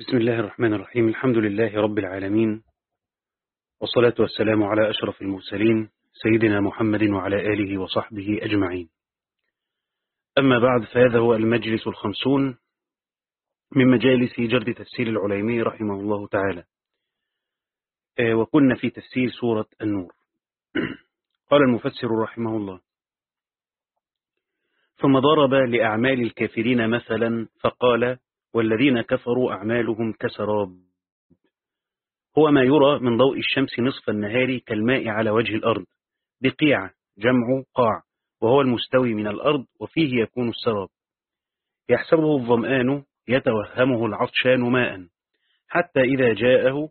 بسم الله الرحمن الرحيم. الحمد لله رب العالمين. والصلاة والسلام على أشرف المرسلين سيدنا محمد وعلى آله وصحبه أجمعين. أما بعد فهذا هو المجلس الخمسون من مجالس جرد تفسير العليمي رحمه الله تعالى. وكنا في تفسير سورة النور. قال المفسر رحمه الله ثم ضرب لأعمال الكافرين مثلا فقال والذين كفروا أعمالهم كسراب. هو ما يرى من ضوء الشمس نصف النهار كالماء على وجه الأرض. بقيع جمع قاع وهو المستوي من الأرض وفيه يكون السراب. يحسبه الظمآن يتوهمه العطشان ماء. حتى إذا جاءه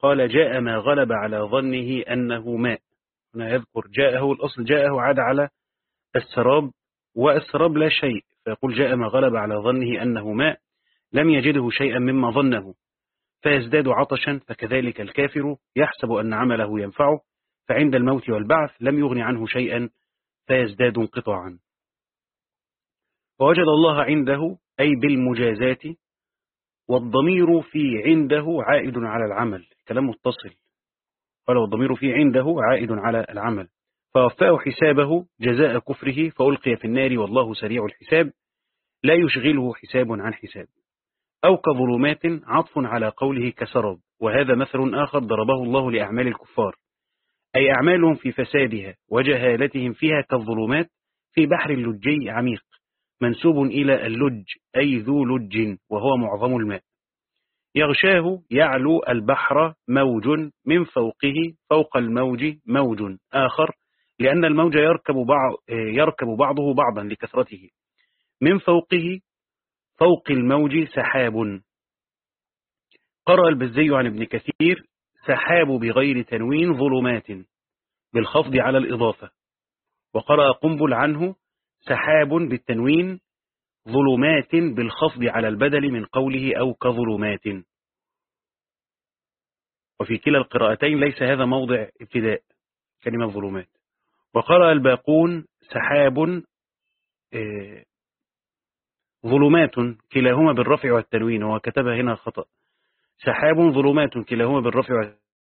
قال جاء ما غلب على ظنه أنه ماء. هنا يذكر جاءه الأصل جاءه عاد على السراب والسراب لا شيء. فيقول جاء ما غلب على ظنه أنه ماء. لم يجده شيئا مما ظنه فيزداد عطشا فكذلك الكافر يحسب أن عمله ينفعه فعند الموت والبعث لم يغن عنه شيئا فيزداد انقطاعا. ووجد الله عنده أي بالمجازات والضمير في عنده عائد على العمل كلام متصل. قال والضمير في عنده عائد على العمل. فوفاه حسابه جزاء كفره فألقي في النار والله سريع الحساب لا يشغله حساب عن حساب. أو كظلمات عطف على قوله كسراب وهذا مثل آخر ضربه الله لأعمال الكفار. أي أعمالهم في فسادها وجهالتهم فيها كالظلمات في بحر اللجي عميق منسوب إلى اللج أي ذو لج وهو معظم الماء. يغشاه يعلو البحر موج من فوقه فوق الموج موج آخر لأن الموج يركب, بعض يركب بعضه بعضا لكثرته. من فوقه فوق الموج سحاب. قرأ البزي عن ابن كثير سحاب بغير تنوين ظلمات بالخفض على الإضافة. وقرأ قنبل عنه سحاب بالتنوين ظلمات بالخفض على البدل من قوله أو كظلمات. وفي كلا القراءتين ليس هذا موضع ابتداء كلمة ظلمات. وقرأ الباقون سحاب ظلمات كلاهما بالرفع والتنوين وكتبها هنا خطأ سحاب ظلمات كلاهما بالرفع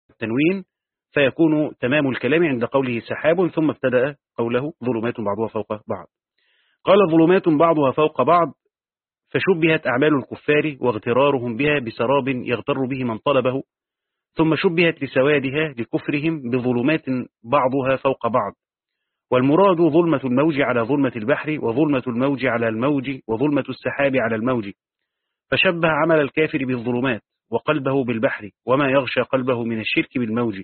والتنوين فيكون تمام الكلام عند قوله سحاب ثم ابتدأ قوله ظلمات بعضها فوق بعض. قال ظلمات بعضها فوق بعض فشبهت أعمال الكفار واغترارهم بها بسراب يغتر به من طلبه ثم شبهت لسوادها لكفرهم بظلمات بعضها فوق بعض. والمراد ظلمة الموج على ظلمة البحر وظلمة الموج على الموج وظلمة السحاب على الموج. فشبه عمل الكافر بالظلمات وقلبه بالبحر وما يغشى قلبه من الشرك بالموج.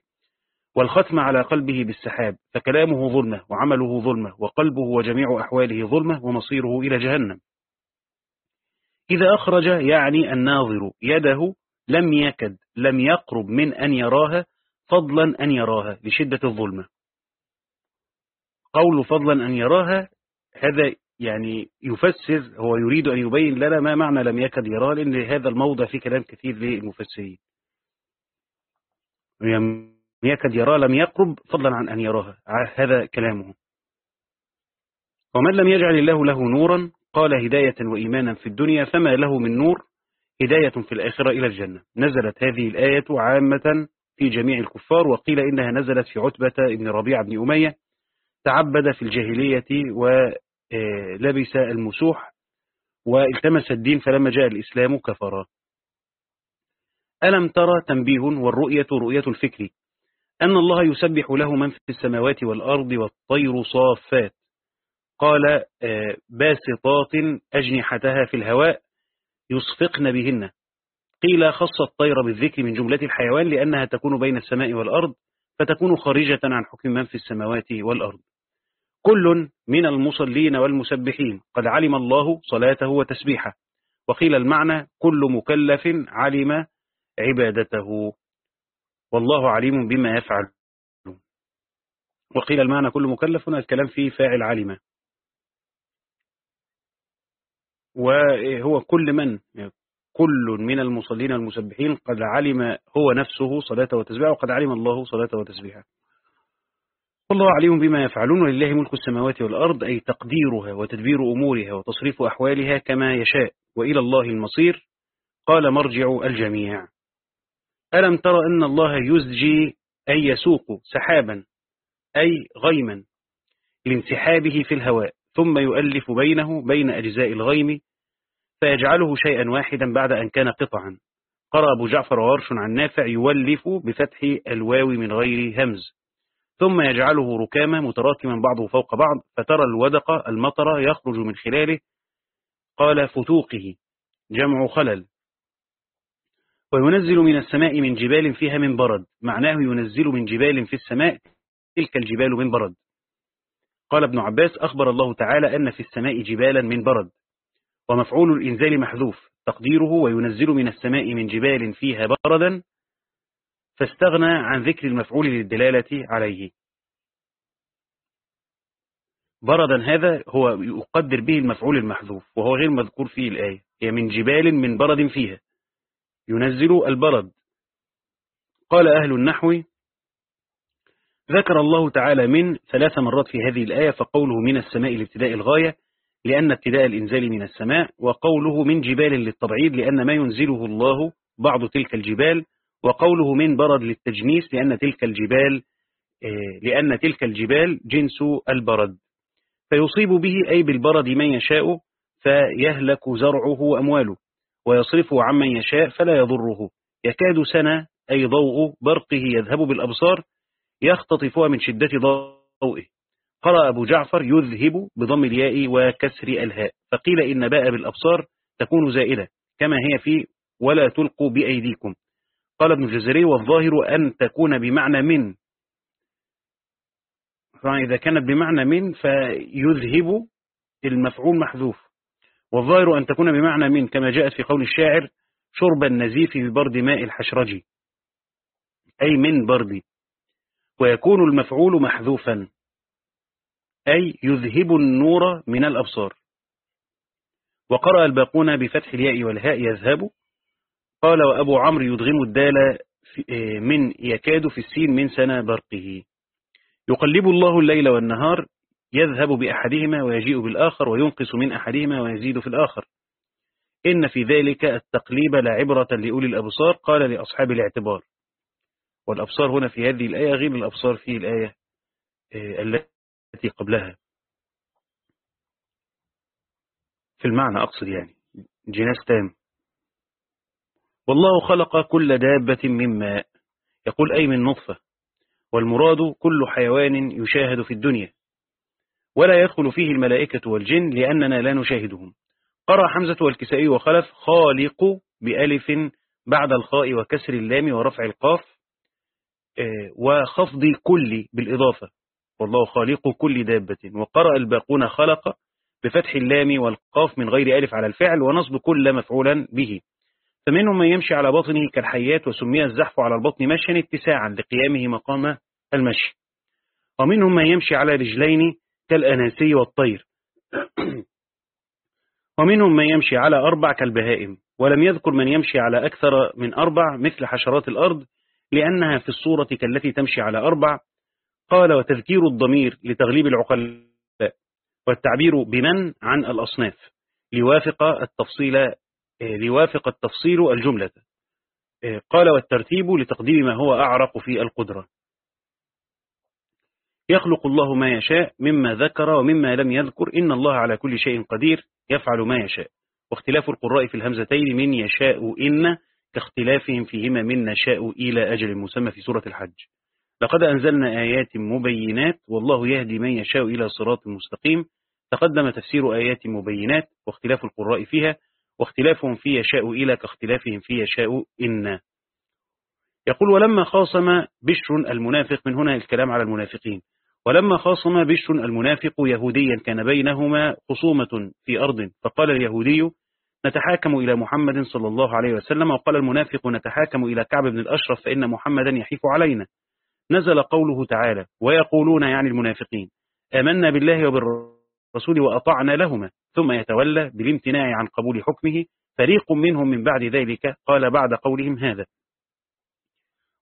والختم على قلبه بالسحاب فكلامه ظلمة وعمله ظلمة وقلبه وجميع أحواله ظلمة ومصيره إلى جهنم. إذا أخرج يعني الناظر يده لم يكد لم يقرب من أن يراها فضلا أن يراها لشدة الظلمة. قول فضلا أن يراها هذا يعني يفسر هو يريد أن يبين لنا ما معنى لم يكد يراها لأن هذا الموضع فيه كلام كثير للمفسرين. لم يكد يراها لم يقرب فضلا عن أن يراها. هذا كلامه. ومن لم يجعل الله له نورا قال هداية وإيمانا في الدنيا فما له من نور؟ هداية في الآخرة إلى الجنة. نزلت هذه الآية عامة في جميع الكفار وقيل إنها نزلت في عتبة ابن ربيع بن أمية تعبد في الجاهلية ولبس المسوح والتمس الدين فلما جاء الإسلام كفر. ألم ترى تنبيه والرؤية رؤية الفكر؟ أن الله يسبح له من في السماوات والأرض والطير صافات. قال باسطات أجنحتها في الهواء يصفقن بهن. قيل خص الطير بالذكر من جملة الحيوان لأنها تكون بين السماء والأرض فتكون خارجة عن حكم من في السماوات والأرض. كل من المصلين والمسبحين قد علم الله صلاته وتسبيحه. وقيل المعنى كل مكلف علم عبادته. والله عليم بما يفعل. وقيل المعنى كل مكلف الكلام فيه فاعل علم. وهو كل من؟ كل من المصلين والمسبحين قد علم هو نفسه صلاته وتسبيحه وقد علم الله صلاته وتسبيحه. والله عليم بما يفعلون ولله ملك السماوات والأرض أي تقديرها وتدبير أمورها وتصريف أحوالها كما يشاء وإلى الله المصير. قال مرجع الجميع. ألم ترى أن الله يزجي أي يسوق سحابا أي غيما لانسحابه في الهواء ثم يؤلف بينه بين أجزاء الغيم فيجعله شيئا واحدا بعد أن كان قطعا. قرأ أبو جعفر وورش عن نافع يولف بفتح الواو من غير همز. ثم يجعله ركاما متراكما بعضه فوق بعض فترى الودق المطر يخرج من خلاله. قال فتوقه جمع خلل. وينزل من السماء من جبال فيها من برد معناه ينزل من جبال في السماء تلك الجبال من برد. قال ابن عباس أخبر الله تعالى أن في السماء جبالا من برد ومفعول الإنزال محذوف تقديره وينزل من السماء من جبال فيها بردا فاستغنى عن ذكر المفعول للدلالة عليه. بردا هذا هو يقدر به المفعول المحذوف وهو غير مذكور في الآية هي من جبال من برد فيها. ينزل البرد. قال أهل النحو ذكر الله تعالى من ثلاث مرات في هذه الآية فقوله من السماء لابتداء الغاية لأن ابتداء الإنزال من السماء وقوله من جبال للتبعيد لأن ما ينزله الله بعض تلك الجبال وقوله من برد للتجنيس لأن تلك الجبال آه، لأن تلك الجبال جنس البرد. فيصيب به أي بالبرد من يشاء فيهلك زرعه وأمواله ويصرفه عمن يشاء فلا يضره. يكاد سنة أي ضوء برقه يذهب بالأبصار يختطفها من شدة ضوئه. قرأ أبو جعفر يذهب بضم الياء وكسر الهاء فقيل إن باء بالأبصار تكون زائدة كما هي في ولا تلقوا بأيديكم. قال ابن الجزري والظاهر أن تكون بمعنى من. فإذا كانت بمعنى من فيذهب المفعول محذوف. والظاهر أن تكون بمعنى من كما جاءت في قول الشاعر شرب النزيف ببرد ماء الحشرج. أي من برد. ويكون المفعول محذوفا. أي يذهب النور من الأبصار. وقرأ الباقون بفتح الياء والهاء يذهب قال وأبو عمرو يدغم الدال آه، من يكاد في السين من سنة برقه. يقلب الله الليل والنهار يذهب بأحدهما ويجيء بالآخر وينقص من أحدهما ويزيد في الآخر. إن في ذلك التقليب لعبرة لأولي الأبصار قال لأصحاب الاعتبار. والأبصار هنا في هذه الآية غير الأبصار في الآية آه، التي قبلها. في المعنى أقصد يعني جناس تام. والله خلق كل دابة من ماء. يقول أي من نطفة. والمراد كل حيوان يشاهد في الدنيا. ولا يدخل فيه الملائكة والجن لأننا لا نشاهدهم. قرأ حمزة والكسائي وخلف خالق بألف بعد الخاء وكسر اللام ورفع القاف آه، وخفض كل بالإضافة. والله خالق كل دابة. وقرأ الباقون خلق بفتح اللام والقاف من غير ألف على الفعل ونصب كل مفعولا به. فمنهم من يمشي على بطنه كالحيات وسمي الزحف على البطن مشيا اتساعا لقيامه مقام المشي. ومنهم من يمشي على رجلين كالأناسي والطير. ومنهم من يمشي على أربع كالبهائم. ولم يذكر من يمشي على أكثر من أربع مثل حشرات الأرض لأنها في الصورة كالتي تمشي على أربع. قال وتذكير الضمير لتغليب العقلاء والتعبير بمن عن الأصناف ليوافق التفصيل ليوافق التفصيل الجملة. قال والترتيب لتقديم ما هو أعرق في القدرة. يخلق الله ما يشاء مما ذكر ومما لم يذكر. إن الله على كل شيء قدير يفعل ما يشاء. واختلاف القراء في الهمزتين من يشاء إن كاختلافهم فيهما من نشاء إلى أجل مسمى في سورة الحج. لقد أنزلنا آيات مبينات والله يهدي من يشاء إلى صراط مستقيم. تقدم تفسير آيات مبينات واختلاف القراء فيها واختلافهم في يشاء إلى كاختلافهم في يشاء إن. يقول ولما خاصم بشر المنافق من هنا الكلام على المنافقين ولما خاصم بشر المنافق يهوديا كان بينهما خصومة في أرض. فقال اليهودي نتحاكم إلى محمد صلى الله عليه وسلم. وقال المنافق نتحاكم إلى كعب بن الأشرف فإن محمدا يحيف علينا. نزل قوله تعالى ويقولون يعني المنافقين آمنا بالله وبالرسول وأطعنا لهما. ثم يتولى بالامتناع عن قبول حكمه فريق منهم من بعد ذلك قال بعد قولهم هذا.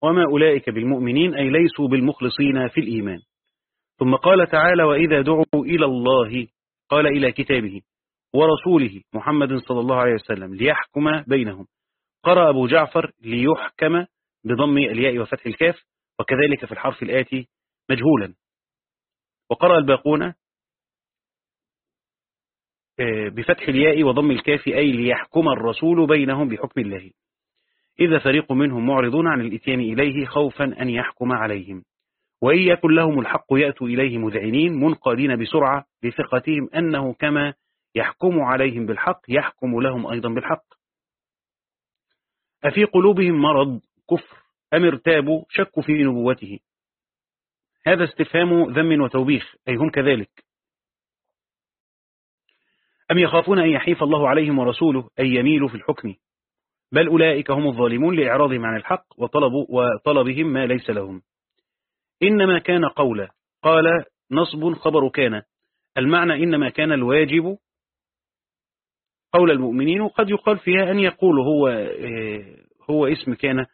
وما أولئك بالمؤمنين أي ليسوا بالمخلصين في الإيمان. ثم قال تعالى وإذا دعوا إلى الله قال إلى كتابه ورسوله محمد صلى الله عليه وسلم ليحكم بينهم. قرأ أبو جعفر ليحكم بضم الياء وفتح الكاف وكذلك في الحرف الآتي مجهولا. وقرأ الباقون بفتح الياء وضم الكاف أي ليحكم الرسول بينهم بحكم الله. إذا فريق منهم معرضون عن الإتيان إليه خوفا أن يحكم عليهم. وإن يكن لهم الحق يأتوا إليه مذعنين منقادين بسرعة بثقتهم أنه كما يحكم عليهم بالحق يحكم لهم أيضا بالحق. أفي قلوبهم مرض كفر أم ارتابوا شكوا في نبوته. هذا استفهام ذم وتوبيخ أي هم كذلك. أم يخافون أن يحيف الله عليهم ورسوله أن يميلوا في الحكم؟ بل أولئك هم الظالمون لإعراضهم عن الحق وطلبوا وطلبهم ما ليس لهم. إنما كان قولا قال نصب خبر كان. المعنى إنما كان الواجب قول المؤمنين وقد يقال فيها أن يقول هو آه، هو اسم كان.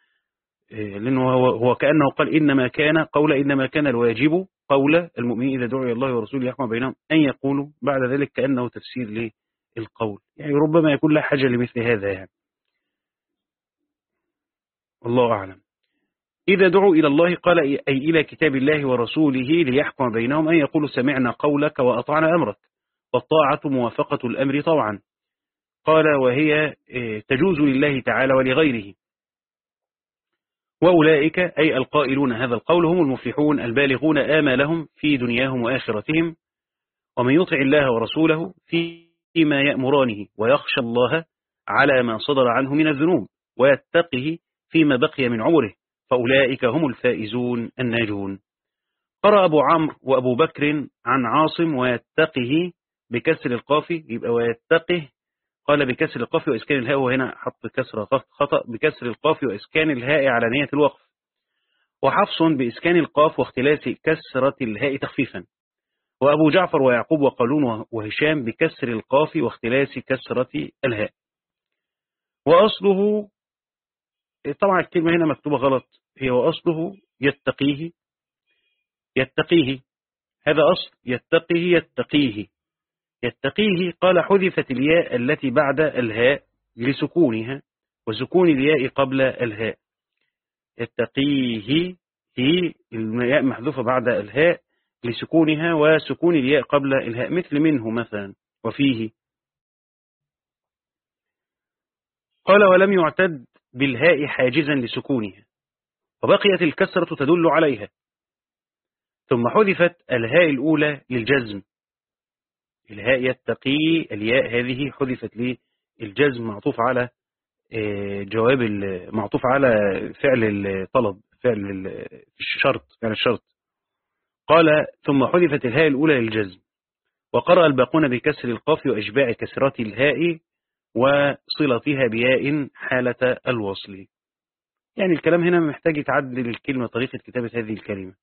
لأنه هو, هو كأنه قال إنما كان قول إنما كان الواجب قول المؤمنين إذا دعوا الله ورسوله يحكم بينهم أن يقولوا بعد ذلك كأنه تفسير للقول. يعني ربما يكون له حاجة لمثل هذا يعني. الله أعلم. إذا دعوا إلى الله قال أي إلى كتاب الله ورسوله ليحكم بينهم أن يقولوا سمعنا قولك وأطعنا أمرك والطاعة موافقة الأمر طوعا. قال وهي إيه، تجوز لله تعالى ولغيره. وأولئك أي القائلون هذا القول هم المفلحون البالغون آمالهم في دنياهم وآخرتهم ومن يطع الله ورسوله فيما يأمرانه ويخشى الله على ما صدر عنه من الذنوب ويتقه فيما بقي من عمره فأولئك هم الفائزون الناجون. قرأ أبو عمرو وأبو بكر عن عاصم ويتقه بكسر القاف يبقى ويتقه قال بكسر القاف وإسكان الهاء وهنا حط كسر خطأ بكسر القاف وإسكان الهاء على نية الوقف. وحفص بإسكان القاف واختلاس كسرة الهاء تخفيفا. وأبو جعفر ويعقوب وقالون وهشام بكسر القاف واختلاس كسرة الهاء. وأصله طبعا الكلمة هنا مكتوبة غلط. هي وأصله يتقيه يتقيه. هذا أصل يتقيه يتقيه. يتقيه قال حذفت الياء التي بعد الهاء لسكونها وسكون الياء قبل الهاء. يتقيه هي الياء محذوفة بعد الهاء لسكونها وسكون الياء قبل الهاء مثل منه مثلا وفيه. قال ولم يعتد بالهاء حاجزا لسكونها وبقيت الكسرة تدل عليها. ثم حذفت الهاء الأولى للجزم الهاء يتقي الياء هذه حذفت للجزم معطوف على آه، جواب معطوف على فعل الطلب فعل الشرط فعل الشرط. قال ثم حذفت الهاء الأولى للجزم وقرأ الباقون بكسر القاف وإشباع كسرات الهاء وصلتها بياء حالة الوصل. يعني الكلام هنا محتاج يتعدل الكلمة طريقة كتابة هذه الكلمة.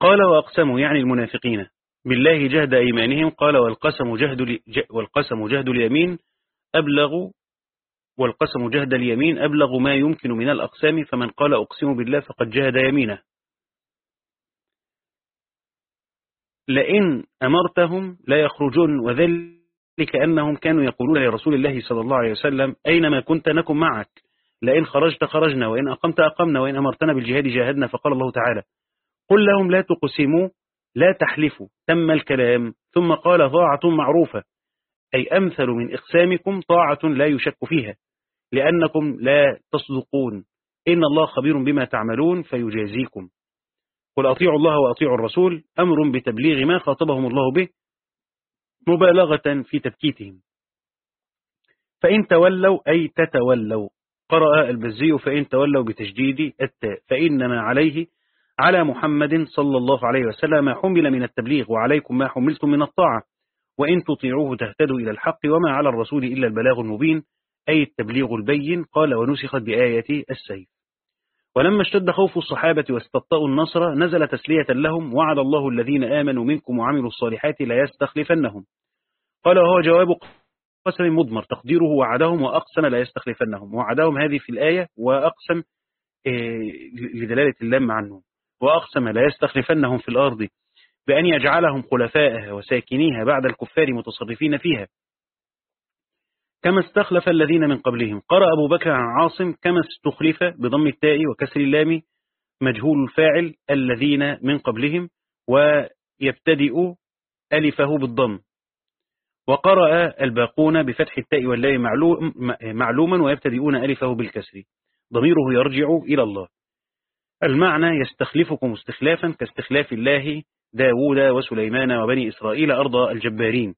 قال وأقسموا يعني المنافقين بالله جهد أيمانهم قال والقسم جهد, والقسم جهد اليمين أبلغ والقسم جهد اليمين أبلغ ما يمكن من الأقسام فمن قال أقسم بالله فقد جهد يمينه. لئن أمرتهم لا يخرجون وذل كأنهم كانوا يقولون لرسول الله صلى الله عليه وسلم أينما كنت نكن معك لئن خرجت خرجنا وإن أقمت أقمنا وإن أمرتنا بالجهاد جاهدنا فقال الله تعالى قل لهم لا تقسموا لا تحلفوا تم الكلام ثم قال طاعة معروفة. أي أمثل من إقسامكم طاعة لا يشك فيها لأنكم لا تصدقون. إن الله خبير بما تعملون فيجازيكم. قل أطيعوا الله وأطيعوا الرسول أمر بتبليغ ما خاطبهم الله به مبالغة في تبكيتهم فإن تولوا أي تتولوا. قرأ البزي فإن تولوا بتجديد التاء فإنما عليه على محمد صلى الله عليه وسلم ما حمل من التبليغ وعليكم ما حملتم من الطاعة. وإن تطيعوه تهتدوا إلى الحق وما على الرسول إلا البلاغ المبين أي التبليغ البين قال ونسخت بآية السيف. ولما اشتد خوف الصحابة واستبطأوا النصر نزل تسلية لهم وعد الله الذين آمنوا منكم وعملوا الصالحات لا يستخلفنهم قال وهو جواب قسم مضمر تقديره وعدهم وأقسم لا يستخلفنهم وعدهم هذه في الآية وأقسم آه، لدلالة اللام عنهم وأقسم لا يستخلفنهم في الأرض بأن يجعلهم خلفائها وساكنيها بعد الكفار متصرفين فيها. كما استخلف الذين من قبلهم. قرأ أبو بكر عن عاصم كما استخلف بضم التاء وكسر اللام مجهول الفاعل الذين من قبلهم ويبتدئ ألفه بالضم. وقرأ الباقون بفتح التاء واللام معلوما ويبتدئون ألفه بالكسر. ضميره يرجع إلى الله. المعنى يستخلفكم استخلافا كاستخلاف الله داود وسليمان وبني إسرائيل أرض الجبارين.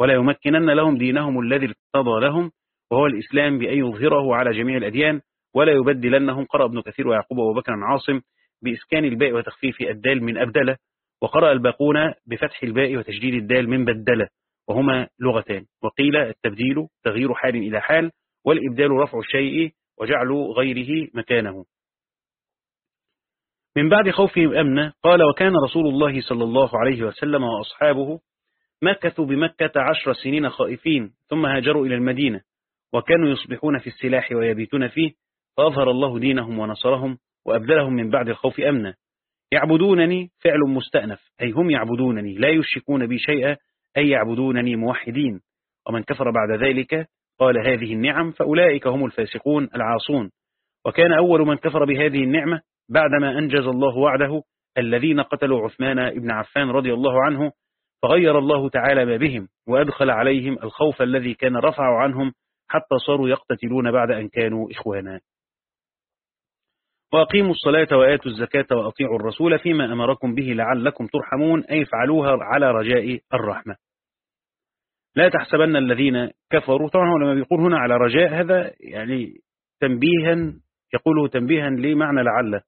ولا يمكنن لهم دينهم الذي ارتضى لهم وهو الإسلام بأن يظهره على جميع الأديان. ولا يبدلنهم قرأ ابن كثير ويعقوب وبكر عاصم بإسكان الباء وتخفيف الدال من أبدلة وقرأ الباقون بفتح الباء وتشديد الدال من بدلة وهما لغتان. وقيل التبديل تغيير حال إلى حال والإبدال رفع الشيء وجعل غيره مكانه. من بعد خوفهم أمنا قال وكان رسول الله صلى الله عليه وسلم وأصحابه مكثوا بمكة عشر سنين خائفين ثم هاجروا إلى المدينة وكانوا يصبحون في السلاح ويبيتون فيه فأظهر الله دينهم ونصرهم وأبدلهم من بعد الخوف أمنا يعبدونني فعل مستأنف أي هم يعبدونني لا يشركون بي شيئا أي يعبدونني موحدين. ومن كفر بعد ذلك قال هذه النعم فأولئك هم الفاسقون العاصون. وكان أول من كفر بهذه النعمة بعدما أنجز الله وعده الذين قتلوا عثمان بن عفان رضي الله عنه فغير الله تعالى ما بهم وأدخل عليهم الخوف الذي كان رفع عنهم حتى صاروا يقتتلون بعد أن كانوا إخوانا. وأقيموا الصلاة وآتوا الزكاة وأطيعوا الرسول فيما أمركم به لعلكم ترحمون أي فعلوها على رجاء الرحمة. لا تحسبن الذين كفروا طبعا لما بيقول هنا على رجاء هذا يعني تنبيها يقوله تنبيها لمعنى لعل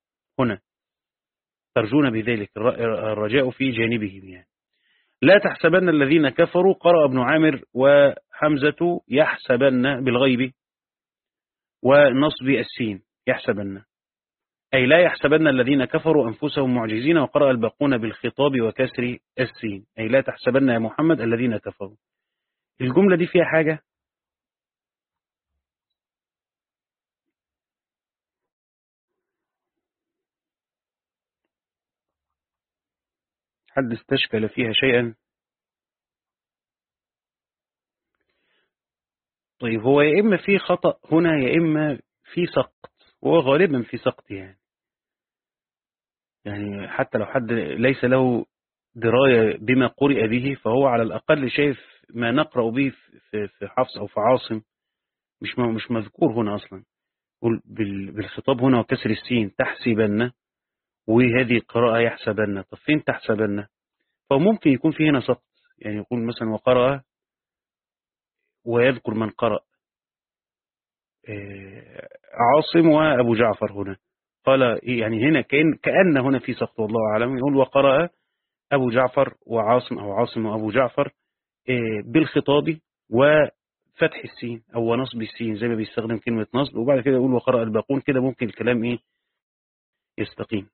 هنا. ترجون بذلك الرجاء في جانبهم يعني. لا تحسبن الذين كفروا قرأ ابن عامر وحمزة يحسبن بالغيب ونصب السين. يحسبن. أي لا يحسبن الذين كفروا أنفسهم معجزين وقرأ الباقون بالخطاب وكسر السين. أي لا تحسبن يا محمد الذين كفروا. الجملة دي فيها حاجة؟ حد استشكل فيها شيئا؟ طيب هو يا إما في خطأ هنا يا إما في سقط وهو غالبا في سقط يعني. يعني حتى لو حد ليس له دراية بما قرئ به فهو على الأقل شايف ما نقرأ به في حفص أو في عاصم. مش مش مذكور هنا أصلا. بالخطاب هنا وكسر السين تحسبن. وهذه قراءة يحسبن طب فين تحسبن؟ فممكن يكون في هنا سقط. يعني يقول مثلا وقرأ ويذكر من قرأ. آه، عاصم وأبو جعفر هنا. قال يعني هنا كأن, كأن هنا في سقط والله أعلم. يقول وقرأ أبو جعفر وعاصم أو عاصم وأبو جعفر آه، بالخطاب وفتح السين أو نصب السين زي ما بيستخدم كلمة نصب. وبعد كده يقول وقرأ الباقون. كده ممكن الكلام إيه؟ يستقيم.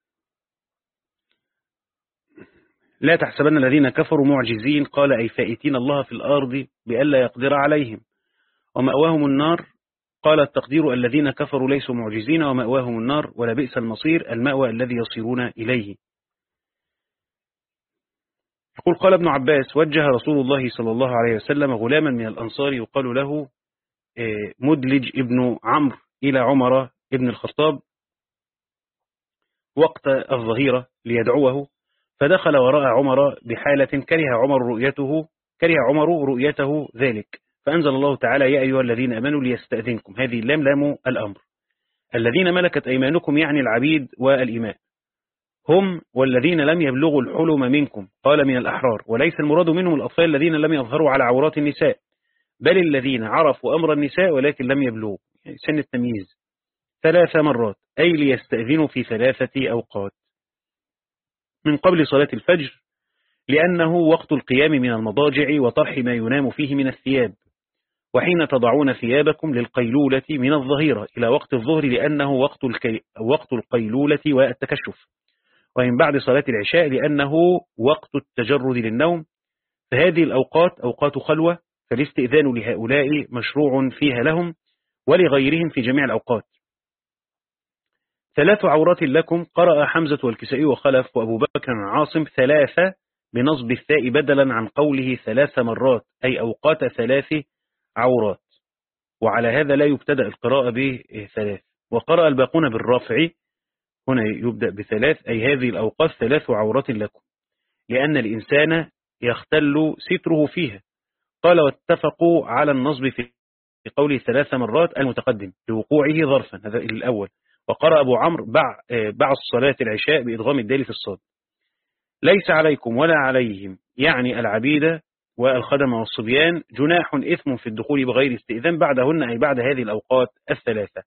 لا تحسبن الذين كفروا معجزين قال أي فائتين الله في الأرض بألا يقدر عليهم. ومأواهم النار قال التقدير الذين كفروا ليسوا معجزين ومأواهم النار ولا بئس المصير المأوى الذي يصيرون إليه. يقول قال ابن عباس وجه رسول الله صلى الله عليه وسلم غلاما من الأنصار يقال له آه، مدلج ابن عمرو إلى عمر ابن الخطاب وقت الظهيرة ليدعوه. فدخل وراء عمر بحالة كره عمر رؤيته كره عمر رؤيته ذلك. فأنزل الله تعالى يا أيها الذين أمنوا ليستأذنكم. هذه اللام لام الأمر. الذين ملكت أيمانكم يعني العبيد والإماء هم والذين لم يبلغوا الحلم منكم قال من الأحرار. وليس المراد منهم الأطفال الذين لم يظهروا على عورات النساء بل الذين عرفوا أمر النساء ولكن لم يبلغوا. يعني سن التمييز. ثلاث مرات أي ليستأذنوا في ثلاثة أوقات. من قبل صلاة الفجر لأنه وقت القيام من المضاجع وطرح ما ينام فيه من الثياب وحين تضعون ثيابكم للقيلولة من الظهيرة إلى وقت الظهر لأنه وقت, الكي... وقت القيلولة والتكشف ومن بعد صلاة العشاء لأنه وقت التجرد للنوم فهذه الأوقات أوقات خلوة فالاستئذان لهؤلاء مشروع فيها لهم ولغيرهم في جميع الأوقات. ثلاث عورات لكم قرأ حمزة والكسائي وخلف وأبو بكر عاصم ثلاثة بنصب الثاء بدلا عن قوله ثلاث مرات أي أوقات ثلاث عورات. وعلى هذا لا يبتدأ القراءة بثلاث وقرأ الباقون بالرافع هنا يبدأ بثلاث أي هذه الأوقات ثلاث عورات لكم. لأن الإنسان يختل ستره فيها. قال واتفقوا على النصب في قوله ثلاث مرات المتقدم لوقوعه ظرفا هذا الأول. وقرأ أبو عمرو بعد صلاة العشاء بإدغام الدال في الصاد. ليس عليكم ولا عليهم يعني العبيد والخدم والصبيان جناح إثم في الدخول بغير استئذان بعدهن أي بعد هذه الأوقات الثلاثة.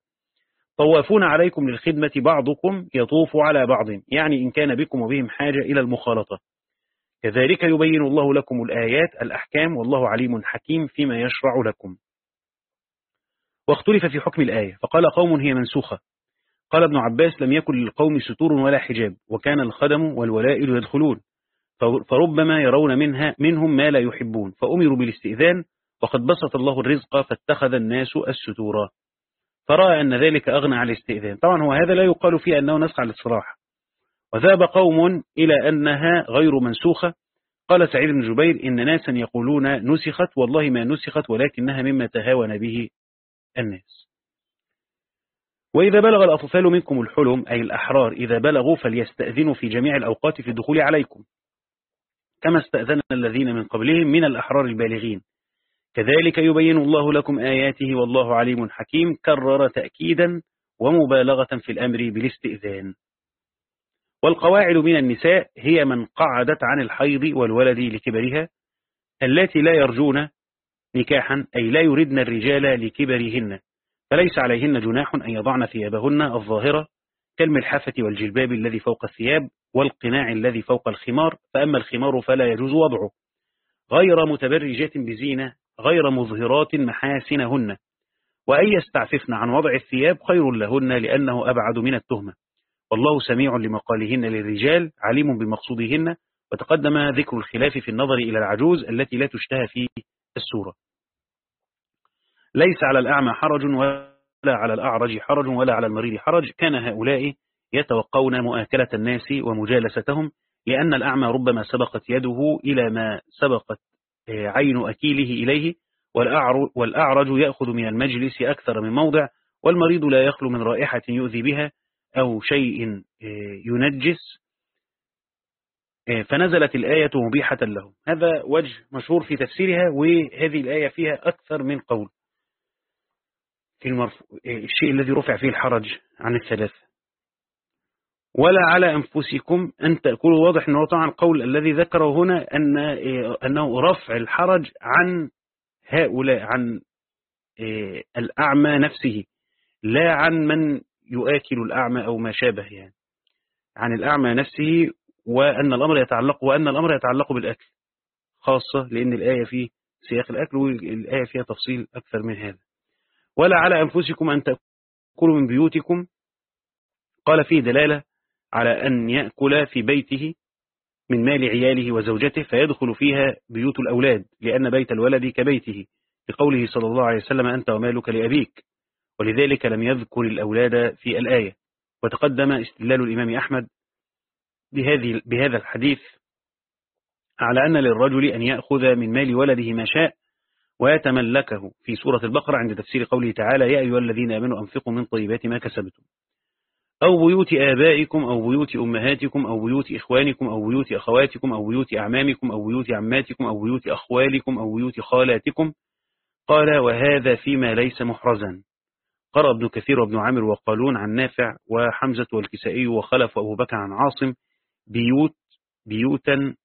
طوافون عليكم للخدمة بعضكم يطوف على بعض يعني إن كان بكم وبهم حاجة إلى المخالطة. كذلك يبين الله لكم الآيات الأحكام والله عليم حكيم فيما يشرع لكم. واختلف في حكم الآية فقال قوم هي منسوخة. قال ابن عباس لم يكن للقوم ستور ولا حجاب وكان الخدم والولائل يدخلون فربما يرون منها منهم ما لا يحبون فأمروا بالاستئذان وقد بسط الله الرزق فاتخذ الناس الستورا فرأى أن ذلك أغنى على الاستئذان. طبعا هو هذا لا يقال فيه أنه نسخ على الصراحة وذهب قوم إلى أنها غير منسوخة. قال سعيد بن جبير إن ناسا يقولون نسخت والله ما نسخت ولكنها مما تهاون به الناس. وإذا بلغ الأطفال منكم الحلم أي الأحرار إذا بلغوا فليستأذنوا في جميع الأوقات في الدخول عليكم. كما استأذن الذين من قبلهم من الأحرار البالغين. كذلك يبين الله لكم آياته والله عليم حكيم كرر تأكيدا ومبالغة في الأمر بالاستئذان. والقواعد من النساء هي من قعدت عن الحيض والولد لكبرها التي لا يرجون نكاحا أي لا يردن الرجال لكبرهن. فليس عليهن جناح أن يضعن ثيابهن الظاهرة كالملحفة والجلباب الذي فوق الثياب والقناع الذي فوق الخمار فأما الخمار فلا يجوز وضعه. غير متبرجات بزينة غير مظهرات محاسنهن. وأن يستعففن عن وضع الثياب خير لهن لأنه أبعد من التهمة. والله سميع لمقالهن للرجال عليم بمقصودهن وتقدم ذكر الخلاف في النظر إلى العجوز التي لا تشتهى في السورة. ليس على الأعمى حرج ولا على الأعرج حرج ولا على المريض حرج. كان هؤلاء يتوقون مؤاكلة الناس ومجالستهم لأن الأعمى ربما سبقت يده إلى ما سبقت عين أكيله إليه والأعرج يأخذ من المجلس أكثر من موضع والمريض لا يخلو من رائحة يؤذي بها أو شيء ينجس. فنزلت الآية مبيحة له هذا وجه مشهور في تفسيرها وهذه الآية فيها أكثر من قول. في المرفو... الشيء الذي رفع فيه الحرج عن الثلاثة ولا على أنفسكم أن تأكلوا واضح أنه طبعا القول الذي ذكره هنا أن أنه رفع الحرج عن هؤلاء عن الأعمى نفسه لا عن من يؤكل الأعمى أو ما شابه يعني. عن الأعمى نفسه وأن الأمر يتعلق وأن الأمر يتعلق بالأكل خاصة لأن الآية في سياق الأكل والآية فيها تفصيل أكثر من هذا. ولا على أنفسكم أن تأكلوا من بيوتكم. قال فيه دلالة على أن يأكل في بيته من مال عياله وزوجته فيدخل فيها بيوت الأولاد لأن بيت الولد كبيته لقوله صلى الله عليه وسلم أنت ومالك لأبيك. ولذلك لم يذكر الأولاد في الآية. وتقدم استدلال الإمام أحمد بهذه بهذا الحديث على أن للرجل أن يأخذ من مال ولده ما شاء ويتملكه في سورة البقرة عند تفسير قوله تعالى يا أيها الذين آمنوا أنفقوا من طيبات ما كسبتم. أو بيوت آبائكم أو بيوت أمهاتكم أو بيوت إخوانكم أو بيوت أخواتكم أو بيوت أعمامكم أو بيوت عماتكم أو بيوت أخوالكم أو بيوت خالاتكم. قال وهذا فيما ليس محرزا. قرأ ابن كثير وابن عامر وقالون عن نافع وحمزة والكسائي وخلف وأبو بكر عن عاصم بيوت بيوتا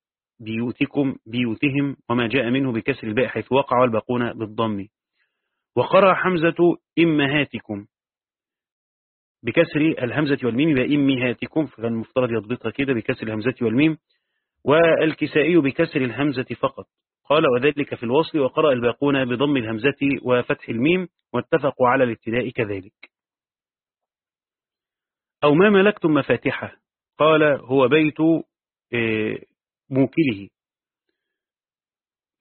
بيوتكم بيوتهم وما جاء منه بكسر الباء حيث وقع والباقون بالضم. وقرأ حمزة إمهاتكم. بكسر الهمزة والميم بإمهاتكم فكان المفترض يضبطها كده بكسر الهمزة والميم. والكسائي بكسر الهمزة فقط. قال وذلك في الوصل وقرأ الباقون بضم الهمزة وفتح الميم واتفقوا على الابتداء كذلك. أو ما ملكتم مفاتحه قال هو بيت موكله.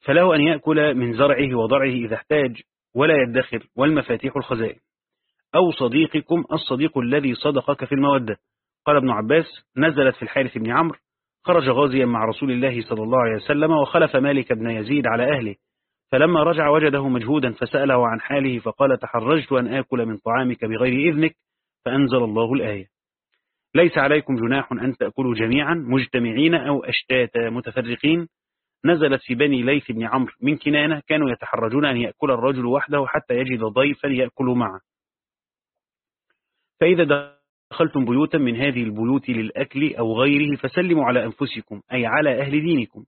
فله أن يأكل من زرعه وضرعه إذا احتاج ولا يدخر والمفاتيح الخزائن. أو صديقكم الصديق الذي صدقك في المودة. قال ابن عباس نزلت في الحارث بن عمرو خرج غازيا مع رسول الله صلى الله عليه وسلم وخلف مالك بن يزيد على أهله. فلما رجع وجده مجهودا فسأله عن حاله فقال تحرجت أن آكل من طعامك بغير إذنك فأنزل الله الآية. ليس عليكم جناح أن تأكلوا جميعا مجتمعين أو أشتاتا متفرقين. نزلت في بني ليث بن عمرو من كنانة كانوا يتحرجون أن يأكل الرجل وحده حتى يجد ضيفا يأكل معه. فإذا دخلتم بيوتا من هذه البيوت للأكل أو غيره فسلموا على أنفسكم أي على أهل دينكم.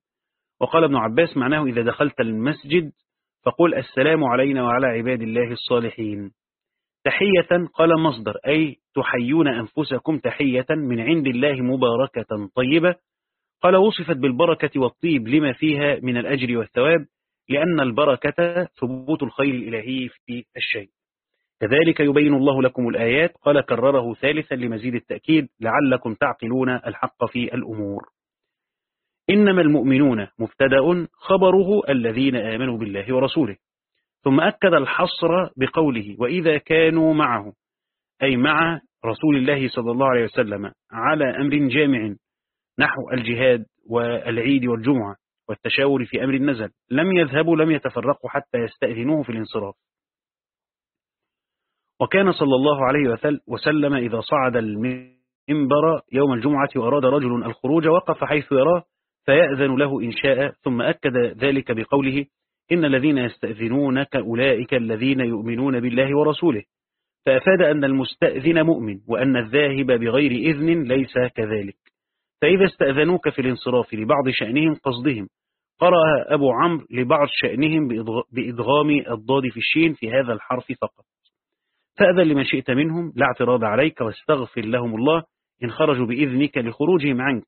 وقال ابن عباس معناه إذا دخلت المسجد فقل السلام علينا وعلى عباد الله الصالحين. تحية قال مصدر أي تحيون أنفسكم تحية من عند الله مباركة طيبة. قال وصفت بالبركة والطيب لما فيها من الأجر والثواب لأن البركة ثبوت الخير الإلهي في الشيء. كذلك يبين الله لكم الآيات قال كرره ثالثا لمزيد التأكيد لعلكم تعقلون الحق في الأمور. إنما المؤمنون مبتدأ خبره الذين آمنوا بالله ورسوله. ثم أكد الحصر بقوله وإذا كانوا معه أي مع رسول الله صلى الله عليه وسلم على أمر جامع نحو الجهاد والعيد والجمعة والتشاور في أمر النزل لم يذهبوا لم يتفرقوا حتى يستأذنوه في الانصراف. وكان صلى الله عليه وسلم إذا صعد المنبر يوم الجمعة وأراد رجل الخروج وقف حيث يراه فيأذن له إن شاء ثم أكد ذلك بقوله إن الذين يستأذنونك أولئك الذين يؤمنون بالله ورسوله. فأفاد أن المستأذن مؤمن وأن الذاهب بغير إذن ليس كذلك. فإذا استأذنوك في الانصراف لبعض شأنهم قصدهم. قرأ أبو عمرو لبعض شأنهم بإدغام الضاد في الشين في هذا الحرف فقط. فأذن لمن شئت منهم لا اعتراض عليك واستغفر لهم الله إن خرجوا بإذنك لخروجهم عنك.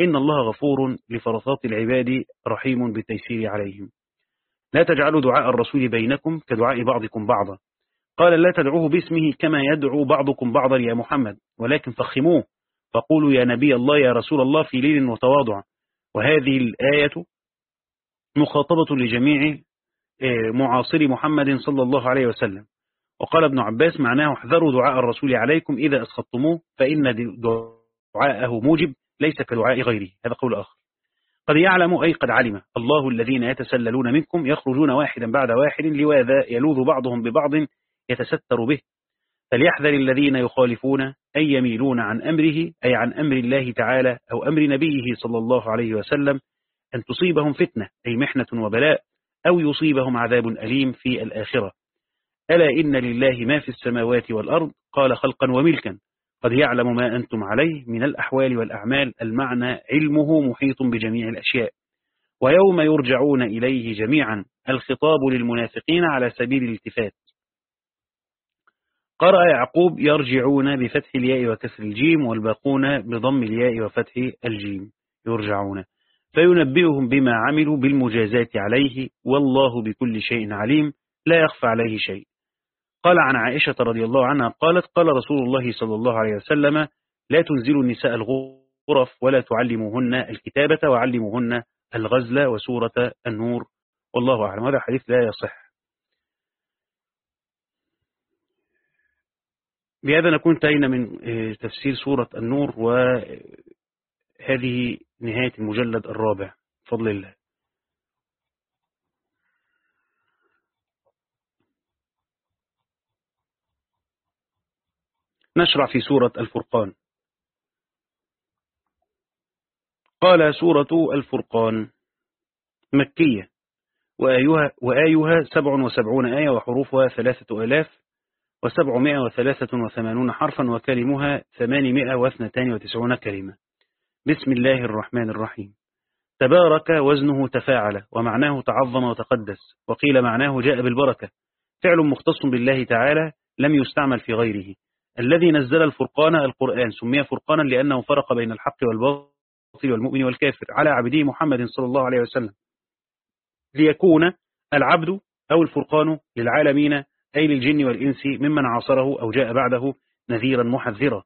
إن الله غفور لفرطات العباد رحيم بالتيسير عليهم. لا تجعلوا دعاء الرسول بينكم كدعاء بعضكم بعضا. قال لا تدعوه باسمه كما يدعو بعضكم بعضا يا محمد ولكن فخموه. فقولوا يا نبي الله يا رسول الله في ليل وتواضع. وهذه الآية مخاطبة لجميع آه، معاصر محمد صلى الله عليه وسلم. وقال ابن عباس معناه احذروا دعاء الرسول عليكم إذا أسخطتموه فإن دعاءه موجب ليس كدعاء غيره. هذا قول آخر. قد يعلم أي قد علم. الله الذين يتسللون منكم يخرجون واحدا بعد واحد لواذا يلوذ بعضهم ببعض يتستر به. فليحذر الذين يخالفون أن يميلون عن أمره أي عن أمر الله تعالى أو أمر نبيه صلى الله عليه وسلم أن تصيبهم فتنة أي محنة وبلاء أو يصيبهم عذاب أليم في الآخرة. ألا إن لله ما في السماوات والأرض؟ قال خلقا وملكا. قد يعلم ما أنتم عليه من الأحوال والأعمال. المعنى علمه محيط بجميع الأشياء. ويوم يرجعون إليه جميعا. الخطاب للمنافقين على سبيل الالتفات. قرأ يعقوب يرجعون بفتح الياء وكسر الجيم والباقون بضم الياء وفتح الجيم. يرجعون. فينبئهم بما عملوا بالمجازات عليه. والله بكل شيء عليم. لا يخفى عليه شيء. قال عن عائشة رضي الله عنها قالت قال رسول الله صلى الله عليه وسلم لا تنزلوا النساء الغرف ولا تعلموهن الكتابة وعلموهن الغزل وسورة النور. والله أعلم. هذا حديث لا يصح. بهذا نكون انتهينا من آه، تفسير سورة النور وهذه نهاية المجلد الرابع. بفضل الله. نشرع في سورة الفرقان. قال سورة الفرقان مكية. وآيها, وآيها سبع وسبعون آية وحروفها ثلاثة آلاف وسبعمائة وثلاثة وثمانون حرفا وكلمها ثمانمائة واثنتان وتسعون كلمة. بسم الله الرحمن الرحيم. تبارك وزنه تفاعل ومعناه تعظم وتقدس. وقيل معناه جاء بالبركة. فعل مختص بالله تعالى لم يستعمل في غيره. الذي نزل الفرقان القرآن سمي فرقانا لأنه فرق بين الحق والباطل والمؤمن والكافر على عبده محمد صلى الله عليه وسلم. ليكون العبد أو الفرقان للعالمين أي للجن والإنس ممن عاصره أو جاء بعده نذيرا محذرا.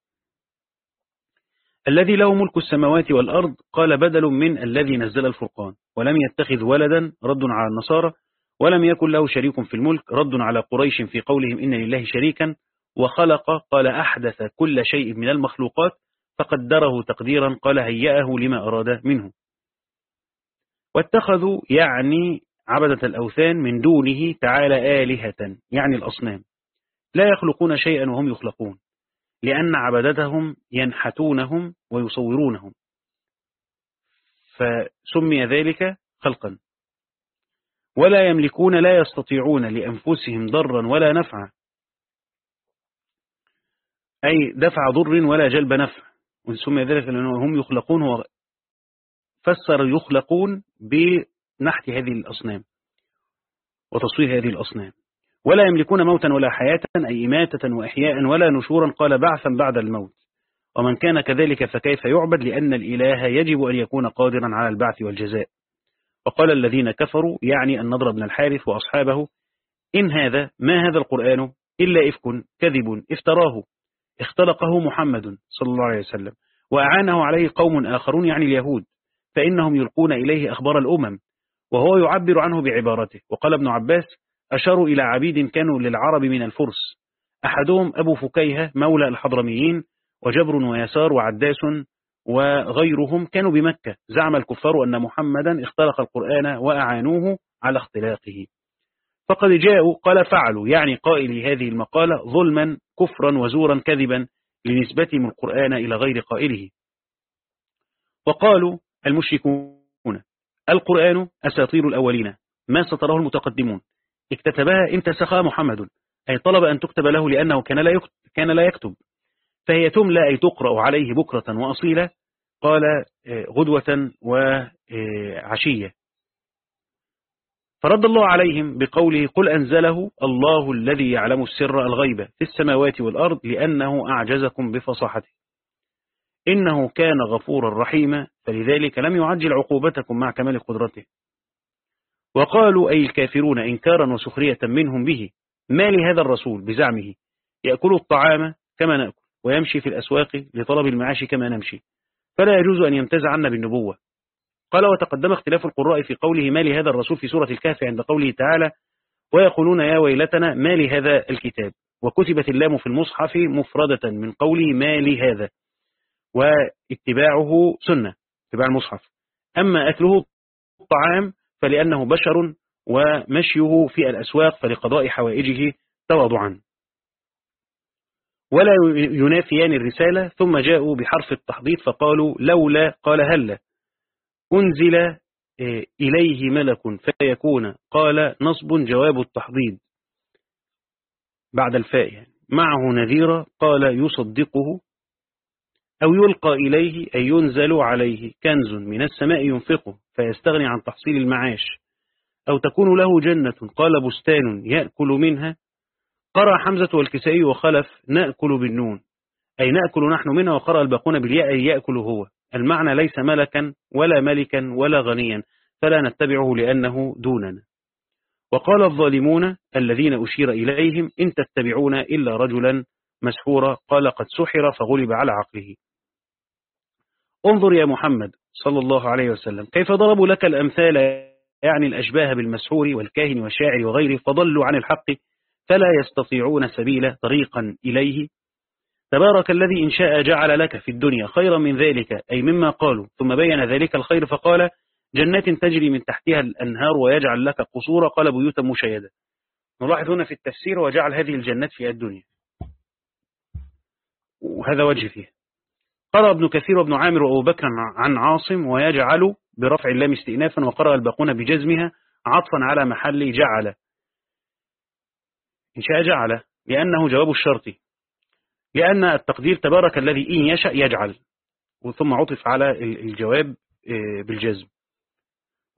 الذي له ملك السماوات والأرض قال بدل من الذي نزل الفرقان ولم يتخذ ولدا رد على النصارى ولم يكن له شريك في الملك رد على قريش في قولهم إن لله شريكا وخلق قال أحدث كل شيء من المخلوقات فقدره تقديرا قال هيأه لما أراد منه. واتخذوا يعني عبدة الأوثان من دونه تعالى آلهة يعني الأصنام. لا يخلقون شيئا وهم يخلقون لأن عبدتهم ينحتونهم ويصورونهم. فسمي ذلك خلقا. ولا يملكون لا يستطيعون لأنفسهم ضرا ولا نفعا. أي دفع ضر ولا جلب نفع. وسمي ذلك هم يخلقون هو فسر يخلقون بنحت هذه الأصنام وتصوير هذه الأصنام. ولا يملكون موتا ولا حياة أي إماتة وإحياء ولا نشورا قال بعثا بعد الموت. ومن كان كذلك فكيف يعبد؟ لأن الإله يجب أن يكون قادرا على البعث والجزاء. وقال الذين كفروا يعني النضر بن الحارث وأصحابه إن هذا ما هذا القرآن إلا إفك كذب افتراه. اختلقه محمد صلى الله عليه وسلم وأعانه عليه قوم آخرون يعني اليهود فإنهم يلقون إليه أخبار الأمم وهو يعبر عنه بعبارته. وقال ابن عباس أشاروا إلى عبيد كانوا للعرب من الفرس أحدهم أبو فكيهة مولى الحضرميين وجبر ويسار وعداس وغيرهم كانوا بمكة. زعم الكفار أن محمدا اختلق القرآن وأعانوه على اختلاقه. فقد جاءوا قال فعلوا. يعني قائلي هذه المقالة ظلما كفرا وزورا كذبا لنسبتهم القرآن إلى غير قائله. وقالوا المشركون القرآن أساطير الأولين ما سطره المتقدمون. اكتتبها انتسخها محمد أي طلب أن تكتب له لأنه كان لا يكتب, كان لا يكتب. فهي تملى أي تقرأ عليه بكرة وأصيلة قال آه، غدوة وعشية فرد الله عليهم بقوله قل أنزله الله الذي يعلم السر الغيبة في السماوات والأرض لأنه أعجزكم بفصاحته. إنه كان غفورا رحيما فلذلك لم يعجل عقوبتكم مع كمال قدرته. وقالوا أي الكافرون إنكارا وسخرية منهم به ما لهذا الرسول بزعمه؟ يأكل الطعام كما نأكل ويمشي في الأسواق لطلب المعاش كما نمشي. فلا يجوز أن يمتاز عنا بالنبوة. قال وتقدم اختلاف القراء في قوله ما لهذا الرسول في سورة الكهف عند قوله تعالى ويقولون يا ويلتنا ما لهذا الكتاب وكتبت اللام في المصحف مفردة من قوله ما لهذا واتباعه سنة اتباع المصحف. أما أكله الطعام فلأنه بشر ومشيه في الأسواق فلقضاء حوائجه تواضعا. ولا ينافيان الرسالة ثم جاءوا بحرف التحضيض فقالوا لولا قال هلا. أنزل آه، إليه ملك فيكون. قال نصب جواب التحضيض. بعد الفاء يعني. معه نذيرا قال يصدقه أو يلقى إليه أي ينزل عليه. كنز من السماء ينفقه فيستغني عن تحصيل المعاش. أو تكون له جنة. قال بستان يأكل منها. قرأ حمزة والكسائي وخلف نأكل بالنون. أي نأكل نحن منها وقرأ الباقون بالياء يأكل هو. المعنى ليس ملكا ولا ملكا ولا غنيا فلا نتبعه لأنه دوننا. وقال الظالمون الذين أشير إليهم إن تتبعون إلا رجلا مسحورا قال قد سحر فغلب على عقله. انظر يا محمد صلى الله عليه وسلم كيف ضربوا لك الأمثال يعني الأشباه بالمسحور والكاهن والشاعر وغيره فضلوا عن الحق فلا يستطيعون سبيل طريقا إليه. تبارك الذي إن شاء جعل لك في الدنيا خيرا من ذلك أي مما قالوا ثم بين ذلك الخير فقال جنات تجري من تحتها الأنهار ويجعل لك قصورا قال بيوتا مشيدة. نلاحظ هنا في التفسير وجعل هذه الجنات في الدنيا. وهذا وجه فيه. قرأ ابن كثير وابن عامر وأبو بكر عن عاصم ويجعل برفع اللام استئنافا وقرأ الباقون بجزمها عطفا على محل جعل. إن شاء جعل لأنه جواب الشرط. لأن التقدير تبارك الذي إن يشأ يجعل. ثم عطف على الجواب آه، بالجزم.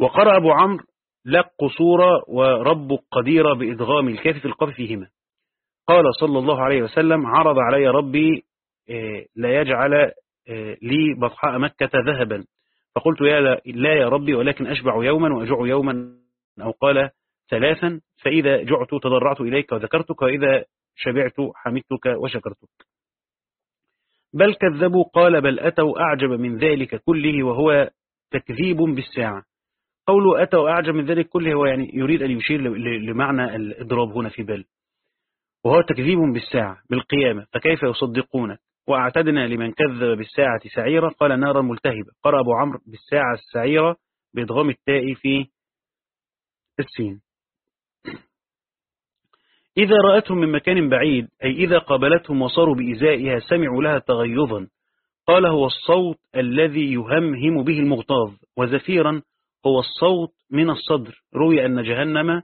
وقرأ أبو عمرو لك قصورا ورب قدير بإدغام الكاف في القاف فيهما. قال صلى الله عليه وسلم عرض علي ربي آه، لا يجعل آه، لي بطحاء مكة ذهبا. فقلت يا لا يا ربي ولكن أشبع يوما وأجوع يوما. أو قال ثلاثا فإذا جعت تضرعت إليك وذكرتك وإذا شبعت حمدتك وشكرتك. بل كذبوا قال بل أتوا أعجب من ذلك كله وهو تكذيب بالساعة. قوله أتوا أعجب من ذلك كله هو يعني يريد أن يشير لمعنى الإضراب هنا في بل. وهو تكذيب بالساعة بالقيامة. فكيف يصدقونك؟ وأعتدنا لمن كذب بالساعة سعيرة قال نارا ملتهبة. قرأ أبو عمرو بالساعة السعيرة بإدغام التاء في السين. إذا رأتهم من مكان بعيد أي إذا قابلتهم وصاروا بإزائها سمعوا لها تغيظا. قال هو الصوت الذي يهمهم به المغتاظ. وزفيرا هو الصوت من الصدر. روي أن جهنم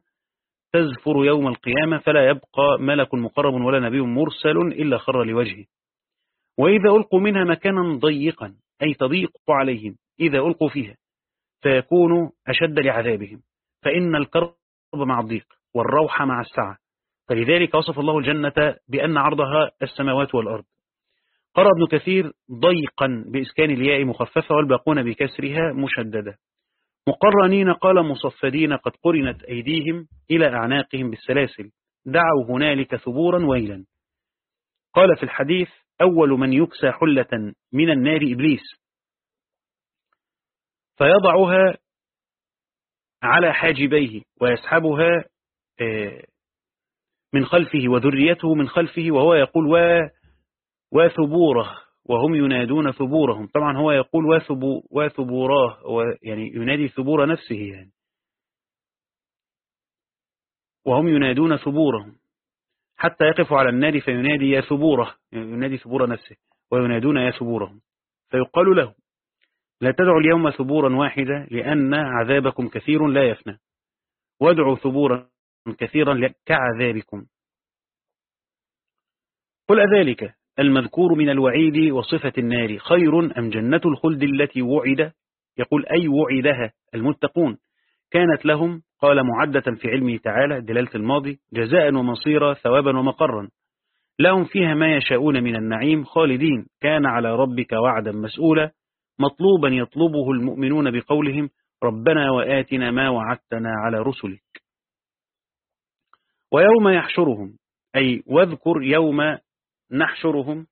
تزفر يوم القيامة فلا يبقى ملك مقرب ولا نبي مرسل إلا خر لوجهه. وإذا ألقوا منها مكانا ضيقا أي تضيق عليهم إذا ألقوا فيها فيكون أشد لعذابهم. فإن الكرب مع الضيق والروح مع السعة. فلذلك وصف الله الجنة بأن عرضها السماوات والأرض. قرأ ابن كثير ضيقا بإسكان الياء مخففة والباقون بكسرها مشددة. مقرنين قال مصفدين قد قرنت أيديهم إلى أعناقهم بالسلاسل. دعوا هنالك ثبورا ويلا. قال في الحديث أول من يكسى حلة من النار إبليس. فيضعها على حاجبيه ويسحبها آه، من خلفه وذريته من خلفه وهو يقول وثبوره وهم ينادون ثبورهم. طبعا هو يقول وثبو وثبوراه يعني ينادي ثبور نفسه يعني. وهم ينادون ثبورهم. حتى يقفوا على النار فينادي يا ثبوره ينادي ثبور نفسه وينادون يا ثبورهم. فيقال له لا تدعوا اليوم ثبورا واحدا لأن عذابكم كثير لا يفنى. وادعوا ثبورا كثيرا كعذابكم. قل أذلك المذكور من الوعيد وصفة النار خير أم جنة الخلد التي وعد؟ يقول أي وعدها المتقون. كانت لهم قال معدة في علمه تعالى دلالة الماضي جزاء ومصيرا ثوابا ومقرا. لهم فيها ما يشاءون من النعيم خالدين. كان على ربك وعدا مسؤولا. مطلوبا يطلبه المؤمنون بقولهم ربنا وآتنا ما وعدتنا على رسلك. ويوم يحشرهم. أي واذكر يوم نحشرهم.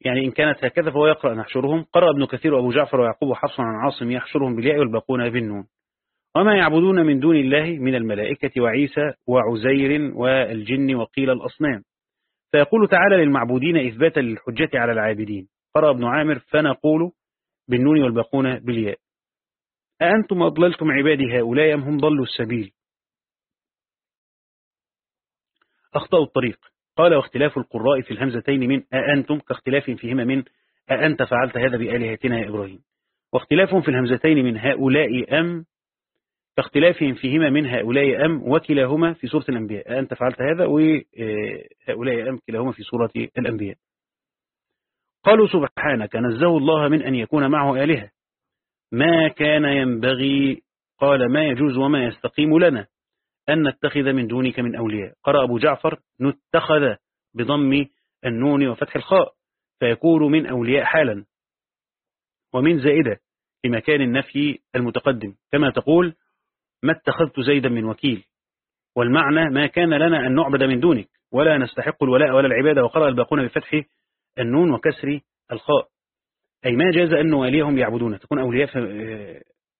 يعني إن كانت هكذا فهو يقرأ نحشرهم. قرأ ابن كثير وأبو جعفر ويعقوب وحفص عن عاصم يحشرهم بالياء والباقون بالنون وما يعبدون من دون الله من الملائكة وعيسى وعزير والجن وقيل الأصنام. فيقول تعالى للمعبودين إثباتا للحجة على العابدين. قرأ ابن عامر فنقول بالنون والباقون بالياء. أأنتم أضللتم عبادي هؤلاء أم هم ضلوا السبيل؟ أخطأوا الطريق. قال واختلاف القراء في الهمزتين من أأنتم كاختلاف فيهما من أأنت فعلت هذا بآلهتنا يا إبراهيم واختلاف في الهمزتين من هؤلاء أم كاختلافهم فيهما من هؤلاء أم وكلاهما في سورة الأنبياء. أنت فعلت هذا وهؤلاء أم كلاهما في سورة الأنبياء قالوا سبحانك نزه الله من أن يكون معه آلهة. ما كان ينبغي قال ما يجوز وما يستقيم لنا أن نتخذ من دونك من أولياء. قرأ أبو جعفر نتخذ بضم النون وفتح الخاء فيكون من أولياء حالا. ومن زائدة لمكان النفي المتقدم. كما تقول ما اتخذت زيدا من وكيل. والمعنى ما كان لنا أن نعبد من دونك. ولا نستحق الولاء ولا العبادة وقرأ الباقون بفتح النون وكسر الخاء. أي ما جاز أن نواليهم يعبدون. تكون أولياء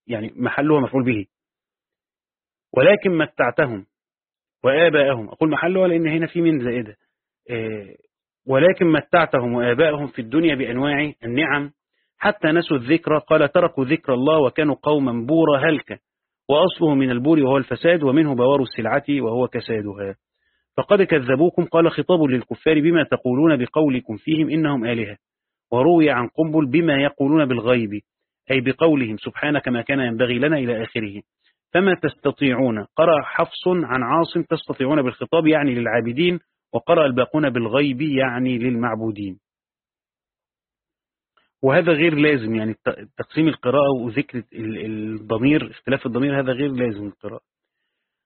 يعني محلها مفعول به. ولكن متعتهم وآباءهم أقول محلها لأن هنا في من زائدة. آه، ولكن متعتهم وآباءهم في الدنيا بأنواع النعم. حتى نسوا الذكر قال تركوا ذكر الله وكانوا قوما بورا هلكا وأصله من البور وهو الفساد ومنه بوار السلعة وهو كسادها. فقد كذبوكم قال خطاب للكفار بما تقولون بقولكم فيهم إنهم آلهة. وروي عن قنبل بما يقولون بالغيب أي بقولهم سبحانك ما كان ينبغي لنا إلى آخره. فما تستطيعون؟ قرأ حفص عن عاصم تستطيعون بالخطاب يعني للعابدين وقرأ الباقون بالغيب يعني للمعبودين. وهذا غير لازم يعني تقسيم القراءة وذكر الضمير اختلاف الضمير هذا غير لازم القراءة.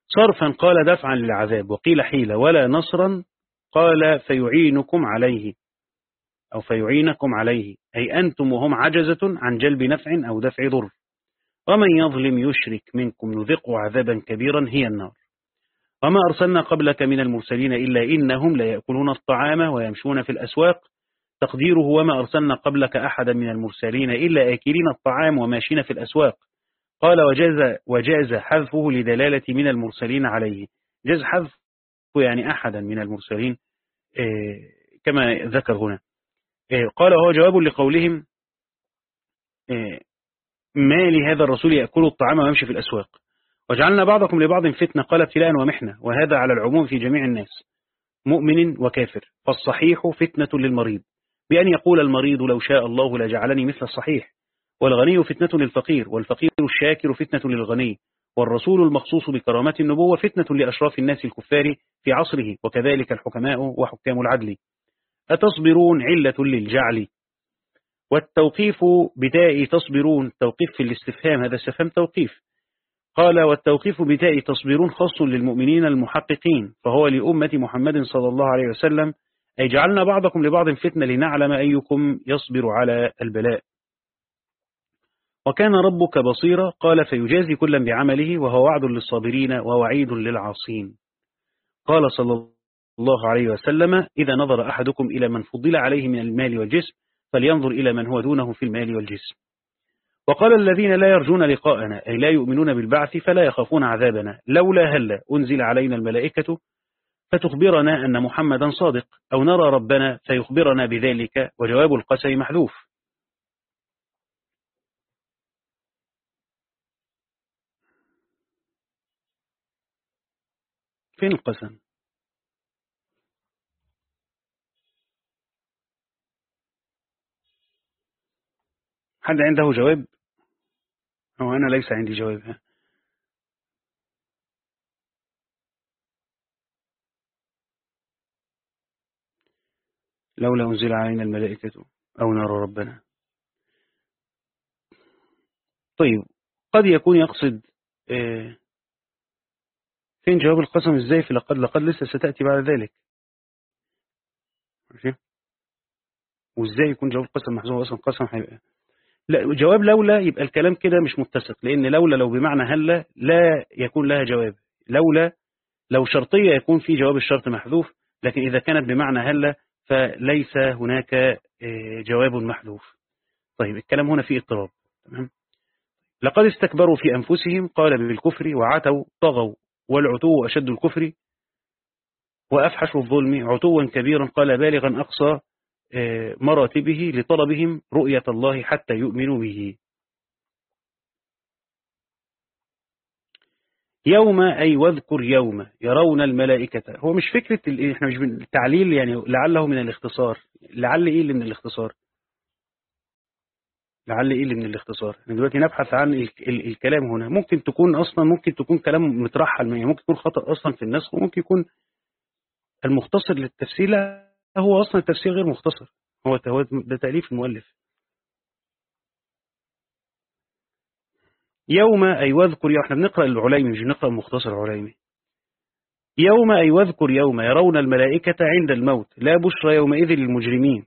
صرفا قال دفعا للعذاب وقيل حيلة ولا نصرا قال فيعينكم عليه. أو فيعينكم عليه. أي أنتم وهم عجزة عن جلب نفع أو دفع ضر. ومن يظلم يشرك منكم نذقه عذابا كبيرا هي النار. وما أرسلنا قبلك من المرسلين إلا إنهم ليأكلون الطعام ويمشون في الأسواق. تقديره وما أرسلنا قبلك أحدا من المرسلين إلا آكلين الطعام وماشين في الأسواق. قال وجاز, وجاز حذفه لدلالة من المرسلين عليه. جاز حذف يعني أحدا من المرسلين آه، كما ذكر هنا. آه، قال هو جواب لقولهم آه، ما لهذا الرسول يأكل الطعام ويمشي في الأسواق؟ وجعلنا بعضكم لبعض فتنة قال ابتلاء ومحنة وهذا على العموم في جميع الناس مؤمن وكافر فالصحيح فتنة للمريض بأن يقول المريض لو شاء الله لجعلني مثل الصحيح والغني فتنة للفقير والفقير الشاكر فتنة للغني والرسول المخصوص بكرامة النبوة فتنة لأشراف الناس الكفار في عصره وكذلك الحكماء وحكام العدل. أتصبرون علة للجعل؟ والتوقيف بتاء تصبرون. توقيف في الاستفهام هذا استفهام توقيف. قال والتوقيف بتاء تصبرون خاص للمؤمنين المحققين فهو لأمة محمد صلى الله عليه وسلم. أي جعلنا بعضكم لبعض فتنة لنعلم أيكم يصبر على البلاء. وكان ربك بصيرا قال فيجازي كلا بعمله وهو وعد للصابرين ووعيد للعاصين. قال صلى الله عليه وسلم إذا نظر أحدكم إلى من فضل عليه من المال والجسم فلينظر إلى من هو دونه في المال والجسم. وقال الذين لا يرجون لقاءنا أي لا يؤمنون بالبعث فلا يخافون عذابنا. لولا هل أنزل علينا الملائكة فتخبرنا أن محمدا صادق أو نرى ربنا فيخبرنا بذلك؟ وجواب القسم محذوف. فين القسم؟ حد عنده جواب؟ أو أنا ليس عندي جواب. لولا أنزل علينا الملائكة أو نرى ربنا. طيب قد يكون يقصد آه، فين جواب القسم إزاي في لقد لقد لسه ستأتي بعد ذلك؟ ماشي وإزاي يكون جواب القسم محذوف؟ أصلا قسم هيبقى لا جواب لولا يبقى الكلام كده مش متسق لأن لولا لو بمعنى هلا لا يكون لها جواب. لولا لو شرطية يكون في جواب الشرط محذوف لكن إذا كانت بمعنى هلا فليس هناك آه، جواب محذوف. طيب الكلام هنا فيه اضطراب. تمام؟ لقد استكبروا في أنفسهم قال بالكفر وعتوا طغوا والعتو أشد الكفر وأفحش الظلم عتوا كبيرا قال بالغا أقصى مراتبه لطلبهم رؤية الله حتى يؤمنوا به. يوم أي واذكر يوم يرون الملائكة. هو مش فكرة إحنا مش التعليل يعني لعله من الاختصار. لعل إيه اللي من الاختصار؟ لعل إيه اللي من الاختصار؟ إحنا دلوقتي نبحث عن ال ال الكلام هنا. ممكن تكون أصلا ممكن تكون كلام مترحل ممكن يكون خطأ أصلا في النسخ وممكن يكون المختصر للتفسير هو أصلا التفسير غير مختصر. هو ده تأليف المؤلف. يوم أي واذكر إحنا بنقرأ العليمي مش بنقرأ المختصر العليمي. يوم أي واذكر يوم يرون الملائكة عند الموت لا بشرى يومئذ للمجرمين.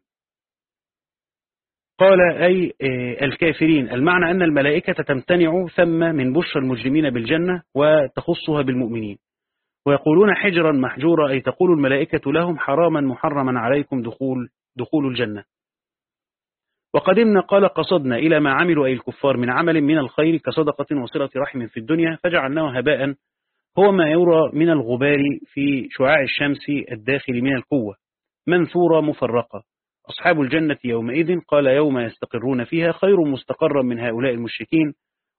قال أي آه، الكافرين المعنى أن الملائكة تمتنع ثم من بشرى المجرمين بالجنة وتخصها بالمؤمنين. ويقولون حجرا محجورا أي تقول الملائكة لهم حراما محرما عليكم دخول, دخول الجنة. وقدمنا قال قصدنا إلى ما عملوا أي الكفار من عمل من الخير كصدقة وصلة رحم في الدنيا فجعلناه هباء هو ما يرى من الغبار في شعاع الشمس الداخل من القوة. منثورة مفرقة. أصحاب الجنة يومئذ قال يوم يستقرون فيها خير مستقرا من هؤلاء المشركين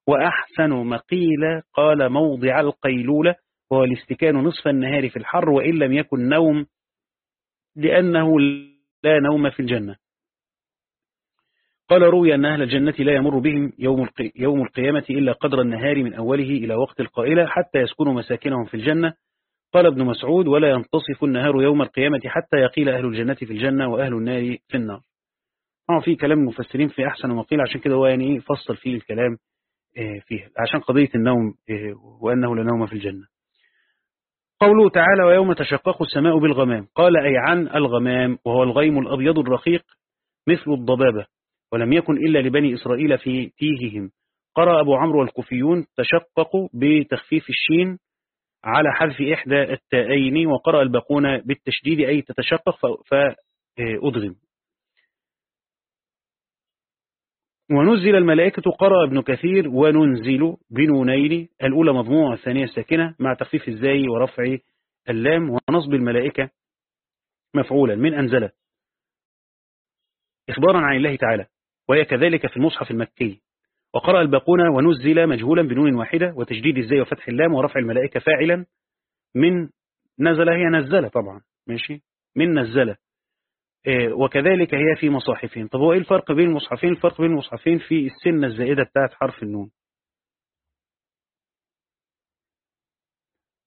وأحسن مقيلة قال موضع القيلولة وهو الاستكان نصف النهار في الحر وإن لم يكن نوم لأنه لا نوم في الجنة. قال روي أن أهل الجنة لا يمر بهم يوم, يوم القيامة إلا قدر النهار من أوله إلى وقت القائلة حتى يسكنوا مساكنهم في الجنة. قال ابن مسعود ولا ينتصف النهار يوم القيامة حتى يقيل أهل الجنة في الجنة وأهل النار في النار. طبعا في كلام مفسرين في أحسن وقيل عشان كده هو يعني إيه فصل فيه الكلام آه، فيه عشان قضية النوم آه، وأنه لا نوم في الجنة. قوله تعالى ويوم تشقق السماء بالغمام. قال أي عن الغمام وهو الغيم الأبيض الرقيق مثل الضبابة ولم يكن إلا لبني إسرائيل في تيههم قرأ أبو عمرو والكوفيون تشققوا بتخفيف الشين على حذف إحدى التائين وقرأ الباقون بالتشديد أي تتشقق فأضغم ونزل الملائكة قرأ ابن كثير وننزل بنونين الأولى مضموعة الثانية الساكنة مع تخفيف الزاي ورفع اللام ونصب الملائكة مفعولا. من أنزل إخبارا عن الله تعالى وهي كذلك في المصحف المكي. وقرأ الباقون ونزل مجهولا بنون واحدة وتجديد الزي وفتح اللام ورفع الملائكة فاعلا. من نزل هي نزل طبعا ماشي؟ من نزل. وكذلك هي في مصاحفين طب هو إيه الفرق بين المصحفين؟ الفرق بين المصحفين في السنة الزائدة بتاعت حرف النون.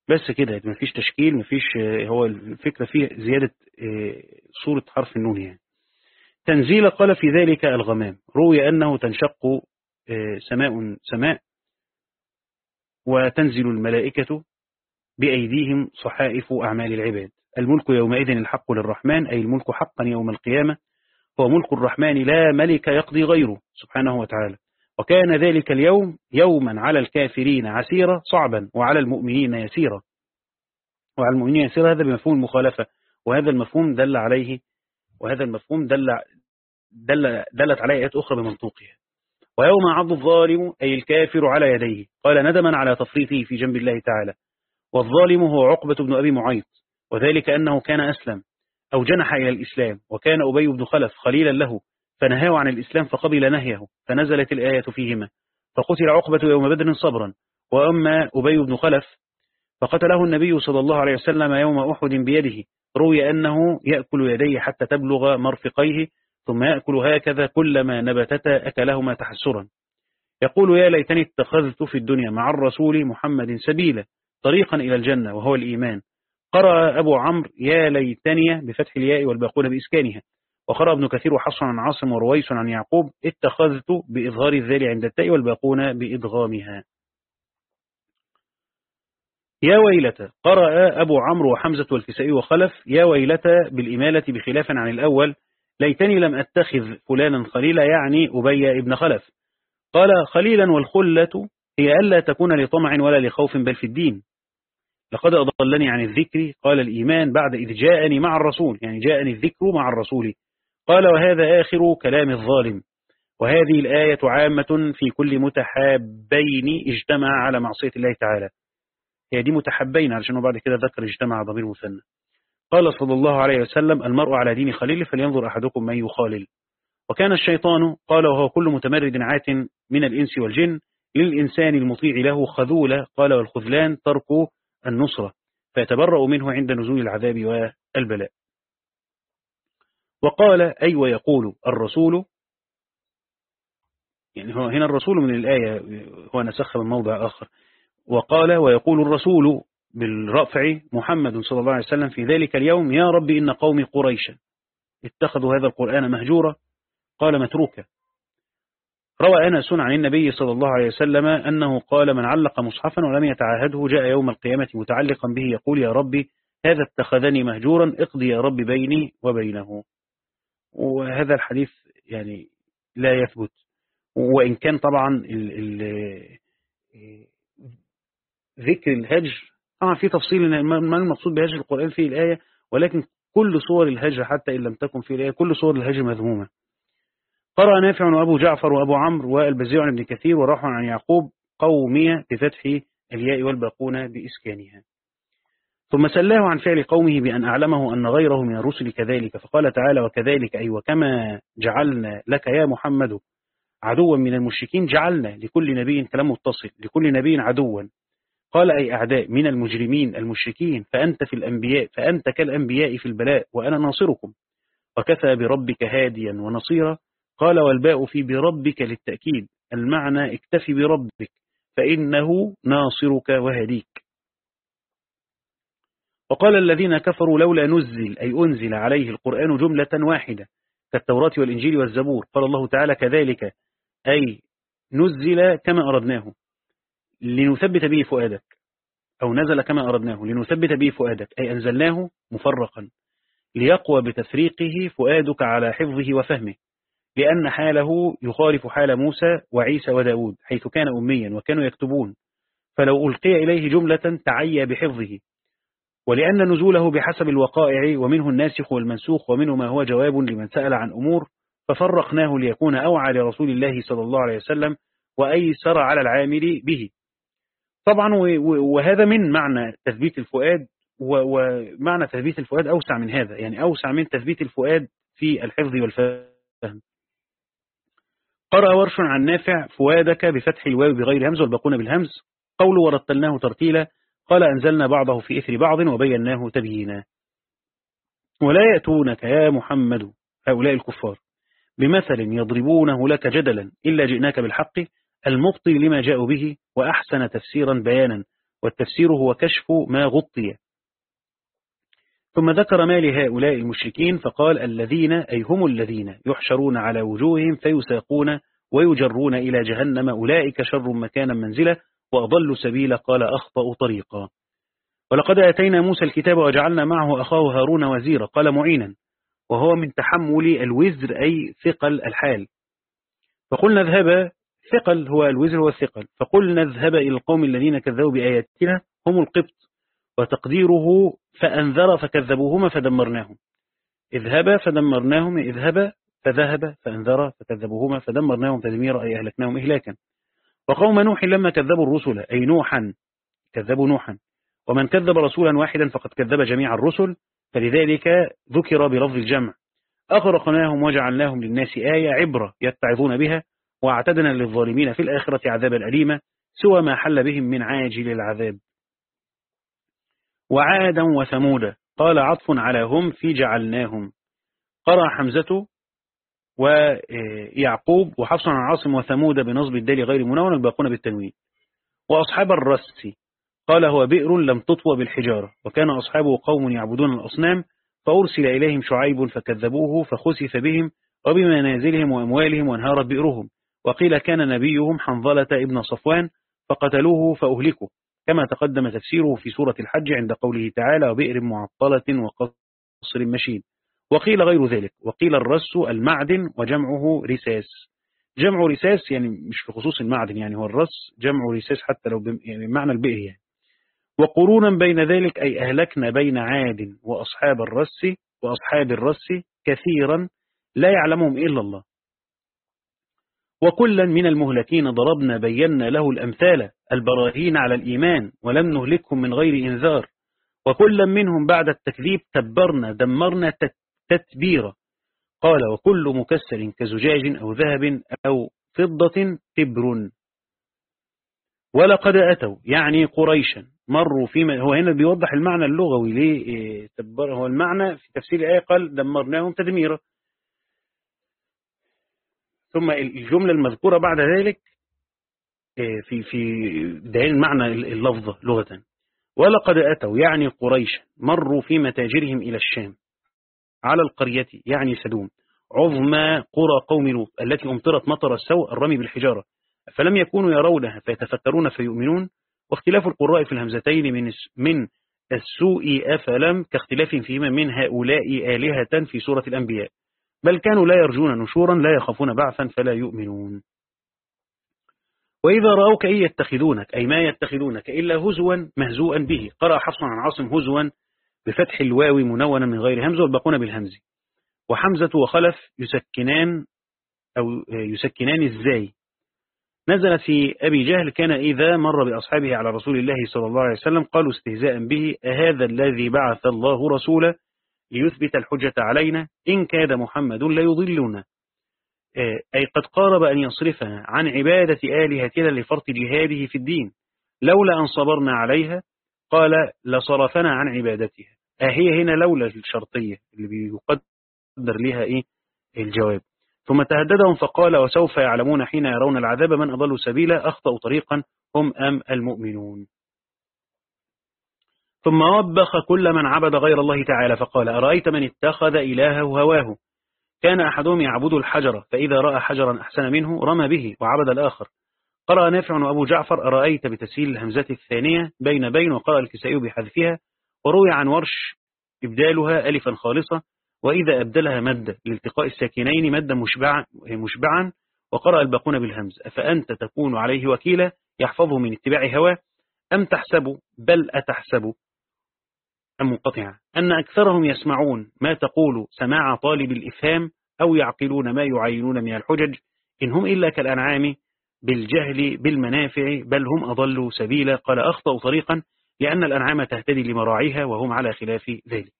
بس كده مفيش تشكيل مفيش آه، هو الفكرة فيه زيادة آه، صورة حرف النون يعني. تنزيل قال في ذلك الغمام. روي أنه تنشق آه، سماء سماء. وتنزل الملائكة بأيديهم صحائف أعمال العباد. الملك يومئذ الحق للرحمن أي الملك حقا يوم القيامة هو ملك الرحمن لا ملك يقضي غيره سبحانه وتعالى. وكان ذلك اليوم يوما على الكافرين عسيرا صعبا وعلى المؤمنين يسيرا. وعلى المؤمنين يسيرا هذا بمفهوم المخالفة وهذا المفهوم دل عليه وهذا المفهوم دل دل دلت عليه آيات أخرى بمنطوقها. ويوم عض الظالم أي الكافر على يديه. قال ندما على تفريطه في جنب الله تعالى. والظالم هو عقبة بن أبي معيط. وذلك أنه كان أسلم أو جنح إلى الإسلام وكان أبي بن خلف خليلا له فنهاه عن الإسلام فقبل نهيه فنزلت الآية فيهما فقتل عقبة يوم بدر صبرا وأما أبي بن خلف فقتله النبي صلى الله عليه وسلم يوم أحد بيده روي أنه يأكل يديه حتى تبلغ مرفقيه ثم يأكل هكذا كلما نبتتا أكلهما تحسرا. يقول يا ليتني اتخذت في الدنيا مع الرسول محمد سبيلا طريقا إلى الجنة وهو الإيمان. قرأ أبو عمرو يا ليتني بفتح الياء والباقون بإسكانها. وقرأ ابن كثير وحصن عن عاصم ورويس عن يعقوب اتخذت بإظهار الذال عند التاء والباقون بإدغامها. يا ويلة قرأ أبو عمرو وحمزة والكسائي وخلف يا ويلة بالإمالة بخلاف عن الأول ليتني لم أتخذ فلانا خليلا يعني أبي ابن خلف. قال خليلا والخلة هي ألا تكون لطمع ولا لخوف بل في الدين. لقد أضلني عن الذكر قال الإيمان بعد إذ جاءني مع الرسول يعني جاءني الذكر مع الرسول. قال وهذا آخر كلام الظالم. وهذه الآية عامة في كل متحابين اجتمع على معصية الله تعالى. هي دي متحبين علشان بعد كده ذكر اجتمع ضمير مثنى. قال صلى الله عليه وسلم المرء على دين خليل فلينظر أحدكم من يخالل. وكان الشيطان قال وهو كل متمرد عات من الإنس والجن للإنسان المطيع له خذولة قال والخذلان ترك النصرة فيتبرأ منه عند نزول العذاب والبلاء. وقال أي ويقول الرسول يعني هو هنا الرسول من الآية هو نسخ من موضع آخر. وقال ويقول الرسول بالرفع محمد صلى الله عليه وسلم في ذلك اليوم يا رب إن قومي قريشا اتخذوا هذا القرآن مهجورا. قال متروكا. روى أنس عن النبي صلى الله عليه وسلم أنه قال من علق مصحفا ولم يتعاهده جاء يوم القيامة متعلقا به يقول يا ربي هذا اتخذني مهجورا اقضي يا رب بيني وبينه. وهذا الحديث يعني لا يثبت. وإن كان طبعا ال ال ذكر الهجر طبعا في تفصيل ما المقصود بهجر القرآن في الآية ولكن كل صور الهجر حتى إن لم تكن في الآية كل صور الهجر مذمومة. قرأ نافع وأبو جعفر وأبو عمرو والبزيع عن ابن كثير ورحم عن يعقوب قومية بفتح الياء والباقون بإسكانها. ثم سلاه عن فعل قومه بأن أعلمه أن غيره من الرسل كذلك فقال تعالى وكذلك أي وكما جعلنا لك يا محمد عدوا من المشركين جعلنا لكل نبي كلام متصل لكل نبي عدوا. قال أي أعداء من المجرمين المشركين فأنت في الأنبياء فأنت كالأنبياء في البلاء وأنا ناصركم. وكفى بربك هاديا ونصيرا قال والباء في بربك للتأكيد. المعنى اكتفي بربك فإنه ناصرك وهديك. وقال الذين كفروا لولا نزل أي أنزل عليه القرآن جملة واحدة كالتوراة والإنجيل والزبور. قال الله تعالى كذلك أي نزل كما أردناه. لنثبت به فؤادك أو نزل كما أردناه. لنثبت به فؤادك أي أنزلناه مفرقا. ليقوى بتفريقه فؤادك على حفظه وفهمه. لأن حاله يخالف حال موسى وعيسى وداود حيث كان أميا وكانوا يكتبون. فلو ألقي إليه جملة تعيى بحفظه. ولأن نزوله بحسب الوقائع ومنه الناسخ والمنسوخ ومنه ما هو جواب لمن سأل عن أمور ففرقناه ليكون أوعى لرسول الله صلى الله عليه وسلم وأيسر على العامل به. طبعا وهذا من معنى تثبيت الفؤاد ومعنى تثبيت الفؤاد أوسع من هذا يعني أوسع من تثبيت الفؤاد في الحفظ والفهم. قرأ ورش عن نافع فوادك بفتح الواو بغير همز والباقون بالهمز. قول ورتلناه ترتيلا. قال أنزلنا بعضه في إثر بعض وبيناه تبيينا. ولا يأتونك يا محمد هؤلاء الكفار بمثل يضربونه لك جدلا إلا جئناك بالحق المبطل لما جاءوا به وأحسن تفسيرا بيانا والتفسير هو كشف ما غطي. ثم ذكر ما لهؤلاء المشركين فقال الذين أي هم الذين يحشرون على وجوههم فيساقون ويجرون إلى جهنم أولئك شر مكانا منزلا وأضل سبيلا قال أخطأ طريقا. ولقد أتينا موسى الكتاب وجعلنا معه أخاه هارون وزيرا قال معينا وهو من تحمل الوزر أي ثقل الحال. فقلنا اذهب ثقل هو الوزر والثقل. فقلنا اذهب إلى القوم الذين كذبوا بآياتنا هم القبط. وتقديره فأنذر فكذبوهما فدمرناهم. اذهب فدمرناهم اذهب فذهب فأنذر فكذبوهما فدمرناهم تدميرا أي أهلكناهم إهلاكا. وقوم نوح لما كذبوا الرسل أي نوحا كذبوا نوحا. ومن كذب رسولا واحدا فقد كذب جميع الرسل فلذلك ذكر بلفظ الجمع. أغرقناهم وجعلناهم للناس آية عبرة يتعظون بها واعتدنا للظالمين في الآخرة عذابا أليما سوى ما حل بهم من عاجل العذاب. وعادا وثمودا. قال عطف على هم في جعلناهم. قرأ حمزة ويعقوب وحفص عن عاصم وثمود بنصب الدال غير منون الباقون بالتنوين. وأصحاب الرس قال هو بئر لم تطوى بالحجارة. وكان أصحابه قوم يعبدون الأصنام فأرسل إليهم شعيب فكذبوه فخسف بهم وبمنازلهم وأموالهم وانهارت بئرهم. وقيل كان نبيهم حنظلة ابن صفوان فقتلوه فأهلكوا كما تقدم تفسيره في سورة الحج عند قوله تعالى وبئر معطلة وقصر مشيد وقيل غير ذلك وقيل الرس المعدن وجمعه رساس. جمع رساس يعني مش في خصوص المعدن يعني هو الرس جمع رساس حتى لو يعني بمعنى البئر يعني. وقرونا بين ذلك أي أهلكنا بين عاد وأصحاب الرس وأصحاب الرس كثيرا لا يعلمهم إلا الله. وكلا من المهلكين ضربنا بينا له الأمثال البراهين على الإيمان ولم نهلكهم من غير إنذار. وكلا منهم بعد التكذيب تبرنا دمرنا تتبيرا قال وكل مكسر كزجاج أو ذهب أو فضة تبر ولقد أتوا يعني قريشا مروا فيما هو هنا بيوضح المعنى اللغوي ليه إيه، تبر هو المعنى في تفسير الآية قال دمرناهم تدميرا ثم الجملة المذكورة بعد ذلك إيه، في في دين معنى اللفظة لغة. ولقد أتوا يعني قريش مروا في متاجرهم إلى الشام على القرية يعني سدوم عظمى قرى قوم لوط التي أمطرت مطر السوء الرمي بالحجارة فلم يكونوا يرونها فيتفكرون فيؤمنون واختلاف القراء في الهمزتين من من السوء أفلم كاختلاف فيهما من هؤلاء آلهة في سورة الأنبياء. بل كانوا لا يرجون نشورا لا يخافون بعثا فلا يؤمنون. وإذا رأوك إن يتخذونك أي ما يتخذونك إلا هزوا مهزوءا به. قرأ حفصا عن عاصم هزوا بفتح الواو منونا من غير همزة والباقون بالهمز. وحمزة وخلف يسكنان أو يسكنان الزاي نزل في أبي جهل كان إذا مر بأصحابه على رسول الله صلى الله عليه وسلم قالوا استهزاء به أهذا الذي بعث الله رسوله؟ ليثبت الحجة علينا إن كاد محمد ليضلنا آه، أي قد قارب أن يصرفنا عن عبادة آلهتنا لفرط جهاده في الدين. لولا أن صبرنا عليها قال لصرفنا عن عبادتها. أهي آه، هنا لولا الشرطية اللي بيقدر لها إيه؟ الجواب. ثم تهددهم فقال وسوف يعلمون حين يرون العذاب من أضل سبيلا أخطأوا طريقا هم أم المؤمنون؟ ثم وبخ كل من عبد غير الله تعالى فقال أرأيت من اتخذ إلهه هواه؟ كان أحدهم يعبد الحجر فإذا رأى حجرا أحسن منه رمى به وعبد الآخر. قرأ نافع وأبو جعفر أرأيت بتسهيل الهمزة الثانية بين بين وقرأ الكسائي بحذفها وروي عن ورش إبدالها ألفا خالصة وإذا أبدلها مد لالتقاء الساكنين مد مشبعا, مشبعا وقرأ الباقون بالهمز أفأنت تكون عليه وكيلا يحفظه من اتباع هواه؟ أم تحسب؟ بل أتحسب. أم منقطعة أن أكثرهم يسمعون ما تقول سماع طالب الإفهام أو يعقلون ما يعينون من الحجج إن هم إلا كالأنعام بالجهل بالمنافع بل هم أضلوا سبيلا. قال أخطأ طريقا لأن الأنعام تهتدي لمراعيها وهم على خلاف ذلك.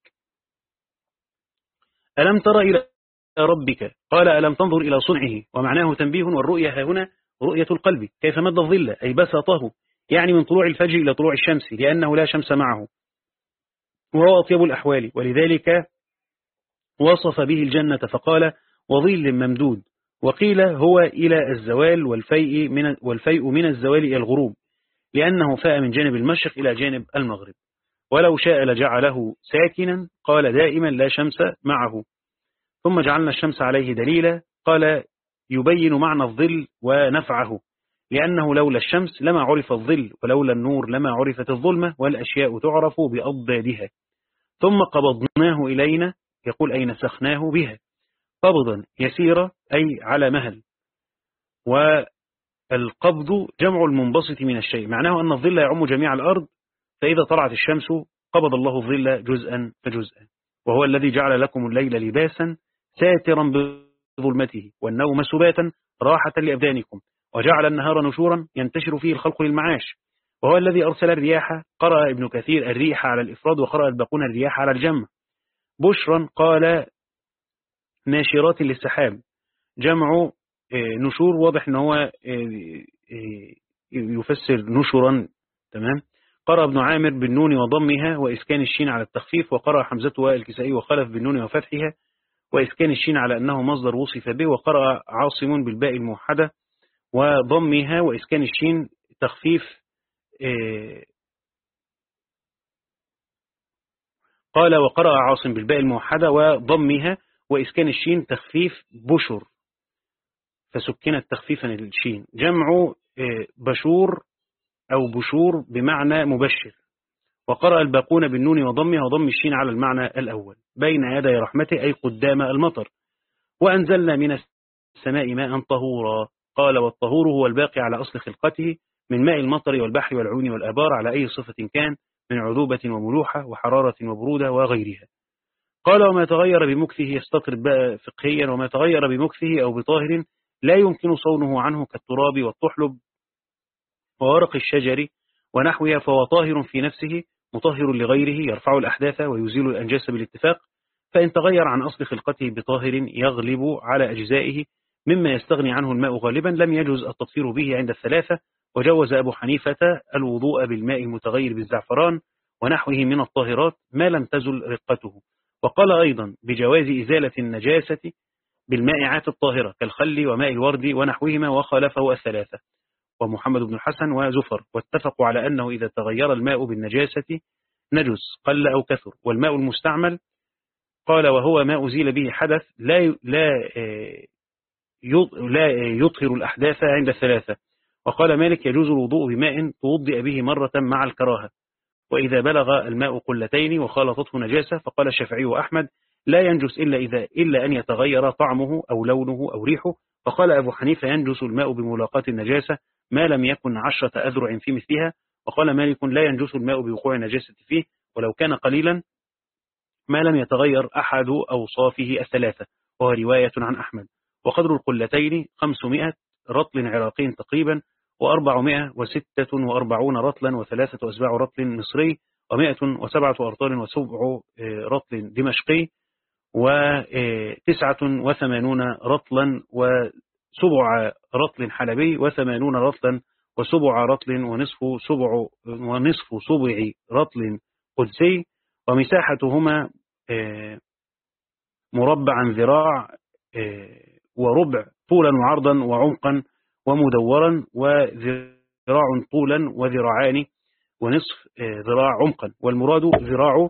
ألم تر إلى ربك؟ قال ألم تنظر إلى صنعه؟ ومعناه تنبيه والرؤية هنا رؤية القلب. كيف مد الظل؟ أي بسطه يعني من طلوع الفجر إلى طلوع الشمس لأنه لا شمس معه. وهو أطيب الأحوال ولذلك وصف به الجنة فقال وظل ممدود. وقيل هو إلى الزوال والفيء من, والفيء من الزوال إلى الغروب لأنه فاء من جانب المشرق إلى جانب المغرب. ولو شاء لجعله ساكنا قال دائما لا شمس معه. ثم جعلنا الشمس عليه دليلا قال يبين معنى الظل ونفعه. لأنه لولا الشمس لما عرف الظل ولولا النور لما عرفت الظلمة والأشياء تعرف بأضدادها ثم قبضناه إلينا يقول أي نسخناه بها. قبضا يسيرة أي على مهل. والقبض جمع المنبسط من الشيء. معناه أن الظل يعم جميع الأرض فإذا طلعت الشمس قبض الله الظل جزءا فجزءا. وهو الذي جعل لكم الليل لباسا ساترا بظلمته والنوم سباتا راحة لأبدانكم. وجعل النهار نشورا ينتشر فيه الخلق للمعاش. وهو الذي أرسل الرياح قرأ ابن كثير الريح على الإفراد وقرأ الباقون الرياح على الجمع. بشرا قال ناشرات للسحاب. جمع آه، نشور واضح إن هو آه، آه، يفسر نشرا تمام. قرأ ابن عامر بالنون وضمها وإسكان الشين على التخفيف وقرأ حمزة والكسائي وخلف بالنون وفتحها وإسكان الشين على أنه مصدر وصف به وقرأ عاصم بالباء الموحدة. وضمها وإسكان الشين تخفيف قال وقرأ عاصم بالباء الموحدة وضمها وإسكان الشين تخفيف بشر فسكنت تخفيفا الشين. جمع بشور أو بشور بمعنى مبشر. وقرأ الباقون بالنون وضمها وضم الشين على المعنى الأول. بين يدي رحمته أي قدام المطر. وأنزلنا من السماء ماء طهورا. قال والطهور هو الباقي على أصل خلقته من ماء المطر والبحر والعون والأبار على أي صفة كان من عذوبة وملوحة وحرارة وبرودة وغيرها. قال وما تغير بمكثه يستطرد فقهيا وما تغير بمكثه أو بطاهر لا يمكن صونه عنه كالتراب والطحلب وورق الشجر ونحوها فهو طاهر في نفسه مطهر لغيره يرفع الأحداث ويزيل الأنجاس بالاتفاق فإن تغير عن أصل خلقته بطاهر يغلب على أجزائه مما يستغني عنه الماء غالبا لم يجوز التطفير به عند الثلاثة وجوز أبو حنيفة الوضوء بالماء المتغير بالزعفران ونحوه من الطاهرات ما لم تزل رقته. وقال أيضا بجواز إزالة النجاسة بالمائعات الطاهرة كالخل وماء الورد ونحوهما وخالفه الثلاثة. ومحمد بن الحسن وزفر واتفقوا على أنه إذا تغير الماء بالنجاسة نجس قل أو كثر. والماء المستعمل قال وهو ما أزيل به حدث لا لا آه، لا يطهر الأحداث عند الثلاثة. وقال مالك يجوز الوضوء بماء توضئ به مرة مع الكراهة. وإذا بلغ الماء قلتين وخالطته نجاسة فقال الشافعي وأحمد لا ينجس إلا, إذا إلا أن يتغير طعمه أو لونه أو ريحه. فقال أبو حنيفة ينجس الماء بملاقاة النجاسة ما لم يكن عشرة أذرع في مثلها. وقال مالك لا ينجس الماء بوقوع النجاسة فيه ولو كان قليلا ما لم يتغير أحد أوصافه الثلاثة. وهو رواية عن أحمد. وقدر القلتين 500 رطل عراقي تقريبا وأربعمائة وستة وأربعون رطلا وثلاثة أسباع رطل مصري ومائة وسبعة أرطال وسبع رطل دمشقي وتسعة وثمانون رطلا وسبع رطل حلبي وثمانون رطلا وسبع رطل ونصف سبع ونصف سبع رطل قدسي. ومساحتهما آه، مربعا ذراع آه، وربع طولا وعرضا وعمقا ومدورا وذراع طولا وذراعان ونصف آه، ذراع عمقا. والمراد ذراع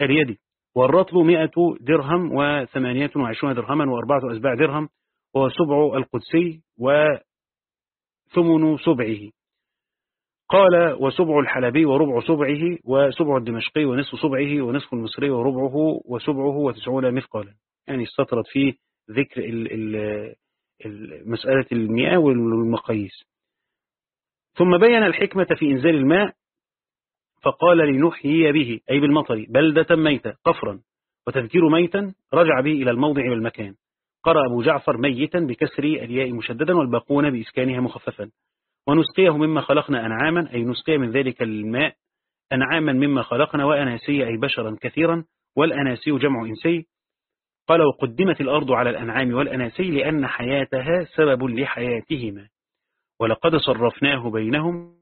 اليد. والرطل مئة درهم وثمانية وعشرون درهما وأربعة أسباع درهم وسبع القدسي وثمن سبعه. قال وسبع الحلبي وربع سبعه وسبع الدمشقي ونصف سبعه ونصف المصري وربعه وسبعه وتسعون مثقالا. يعني استطرد فيه ذكر مسألة المياه والمقاييس. ثم بين الحكمة في إنزال الماء فقال لنحيي به أي بالمطر بلدة ميتة قفرا وتذكير ميتا رجع به إلى الموضع والمكان. قرأ أبو جعفر ميتا بكسر الياء مشددا والباقون بإسكانها مخففا. ونسقيه مما خلقنا أنعاما أي نسقي من ذلك الماء أنعاما مما خلقنا وأناسي أي بشرا كثيرا والأناسي جمع إنسي. قال وقدمت الأرض على الأنعام والأناسي لأن حياتها سبب لحياتهما. ولقد صرفناه بينهم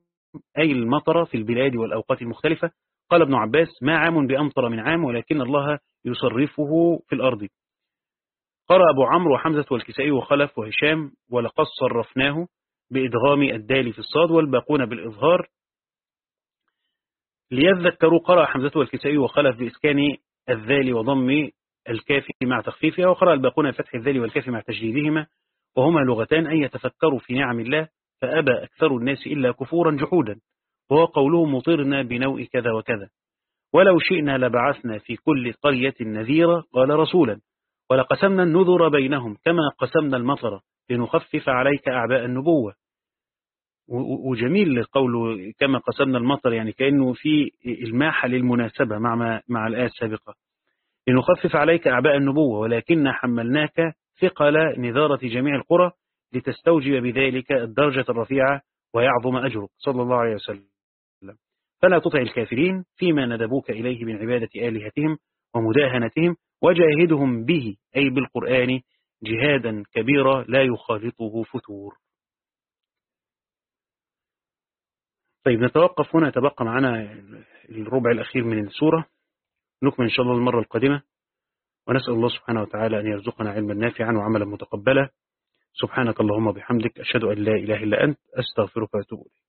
أي المطر في البلاد والأوقات المختلفة. قال ابن عباس ما عام بأمطر من عام ولكن الله يصرفه في الأرض. قرأ أبو عمرو وحمزة والكسائي وخلف وهشام ولقد صرفناه بإدغام الدال في الصاد والباقون بالإظهار. ليذكروا قرأ حمزة والكسائي وخلف بإسكان الذال وضم الكاف مع تخفيفها وقرأ الباقون بفتح الذال والكاف مع تجديدهما وهما لغتان أن يتفكروا في نعم الله فأبى أكثر الناس إلا كفورا جحودا وهو قوله مطرنا بنوء كذا وكذا. ولو شئنا لبعثنا في كل قرية نذيرا قال رسولا ولقسمنا النذر بينهم كما قسمنا المطر لنخفف عليك أعباء النبوة. وجميل قوله كما قسمنا المطر يعني كأنه في الماحة للمناسبة مع, مع الآية السابقة. لنخفف عليك أعباء النبوة ولكن حملناك ثقل نذارة جميع القرى لتستوجب بذلك الدرجة الرفيعة ويعظم أجرك. صلى الله عليه وسلم. فلا تطع الكافرين فيما ندبوك إليه من عبادة آلهتهم ومداهنتهم وجاهدهم به أي بالقرآن جهادا كبيرا لا يخالطه فتور. طيب نتوقف هنا تبقى معنا الربع الأخير من السورة. نكمل إن شاء الله المرة القادمة. ونسأل الله سبحانه وتعالى أن يرزقنا علما نافعا وعملا متقبلا. سبحانك اللهم وبحمدك أشهد أن لا إله إلا أنت أستغفرك وأتوب إليك.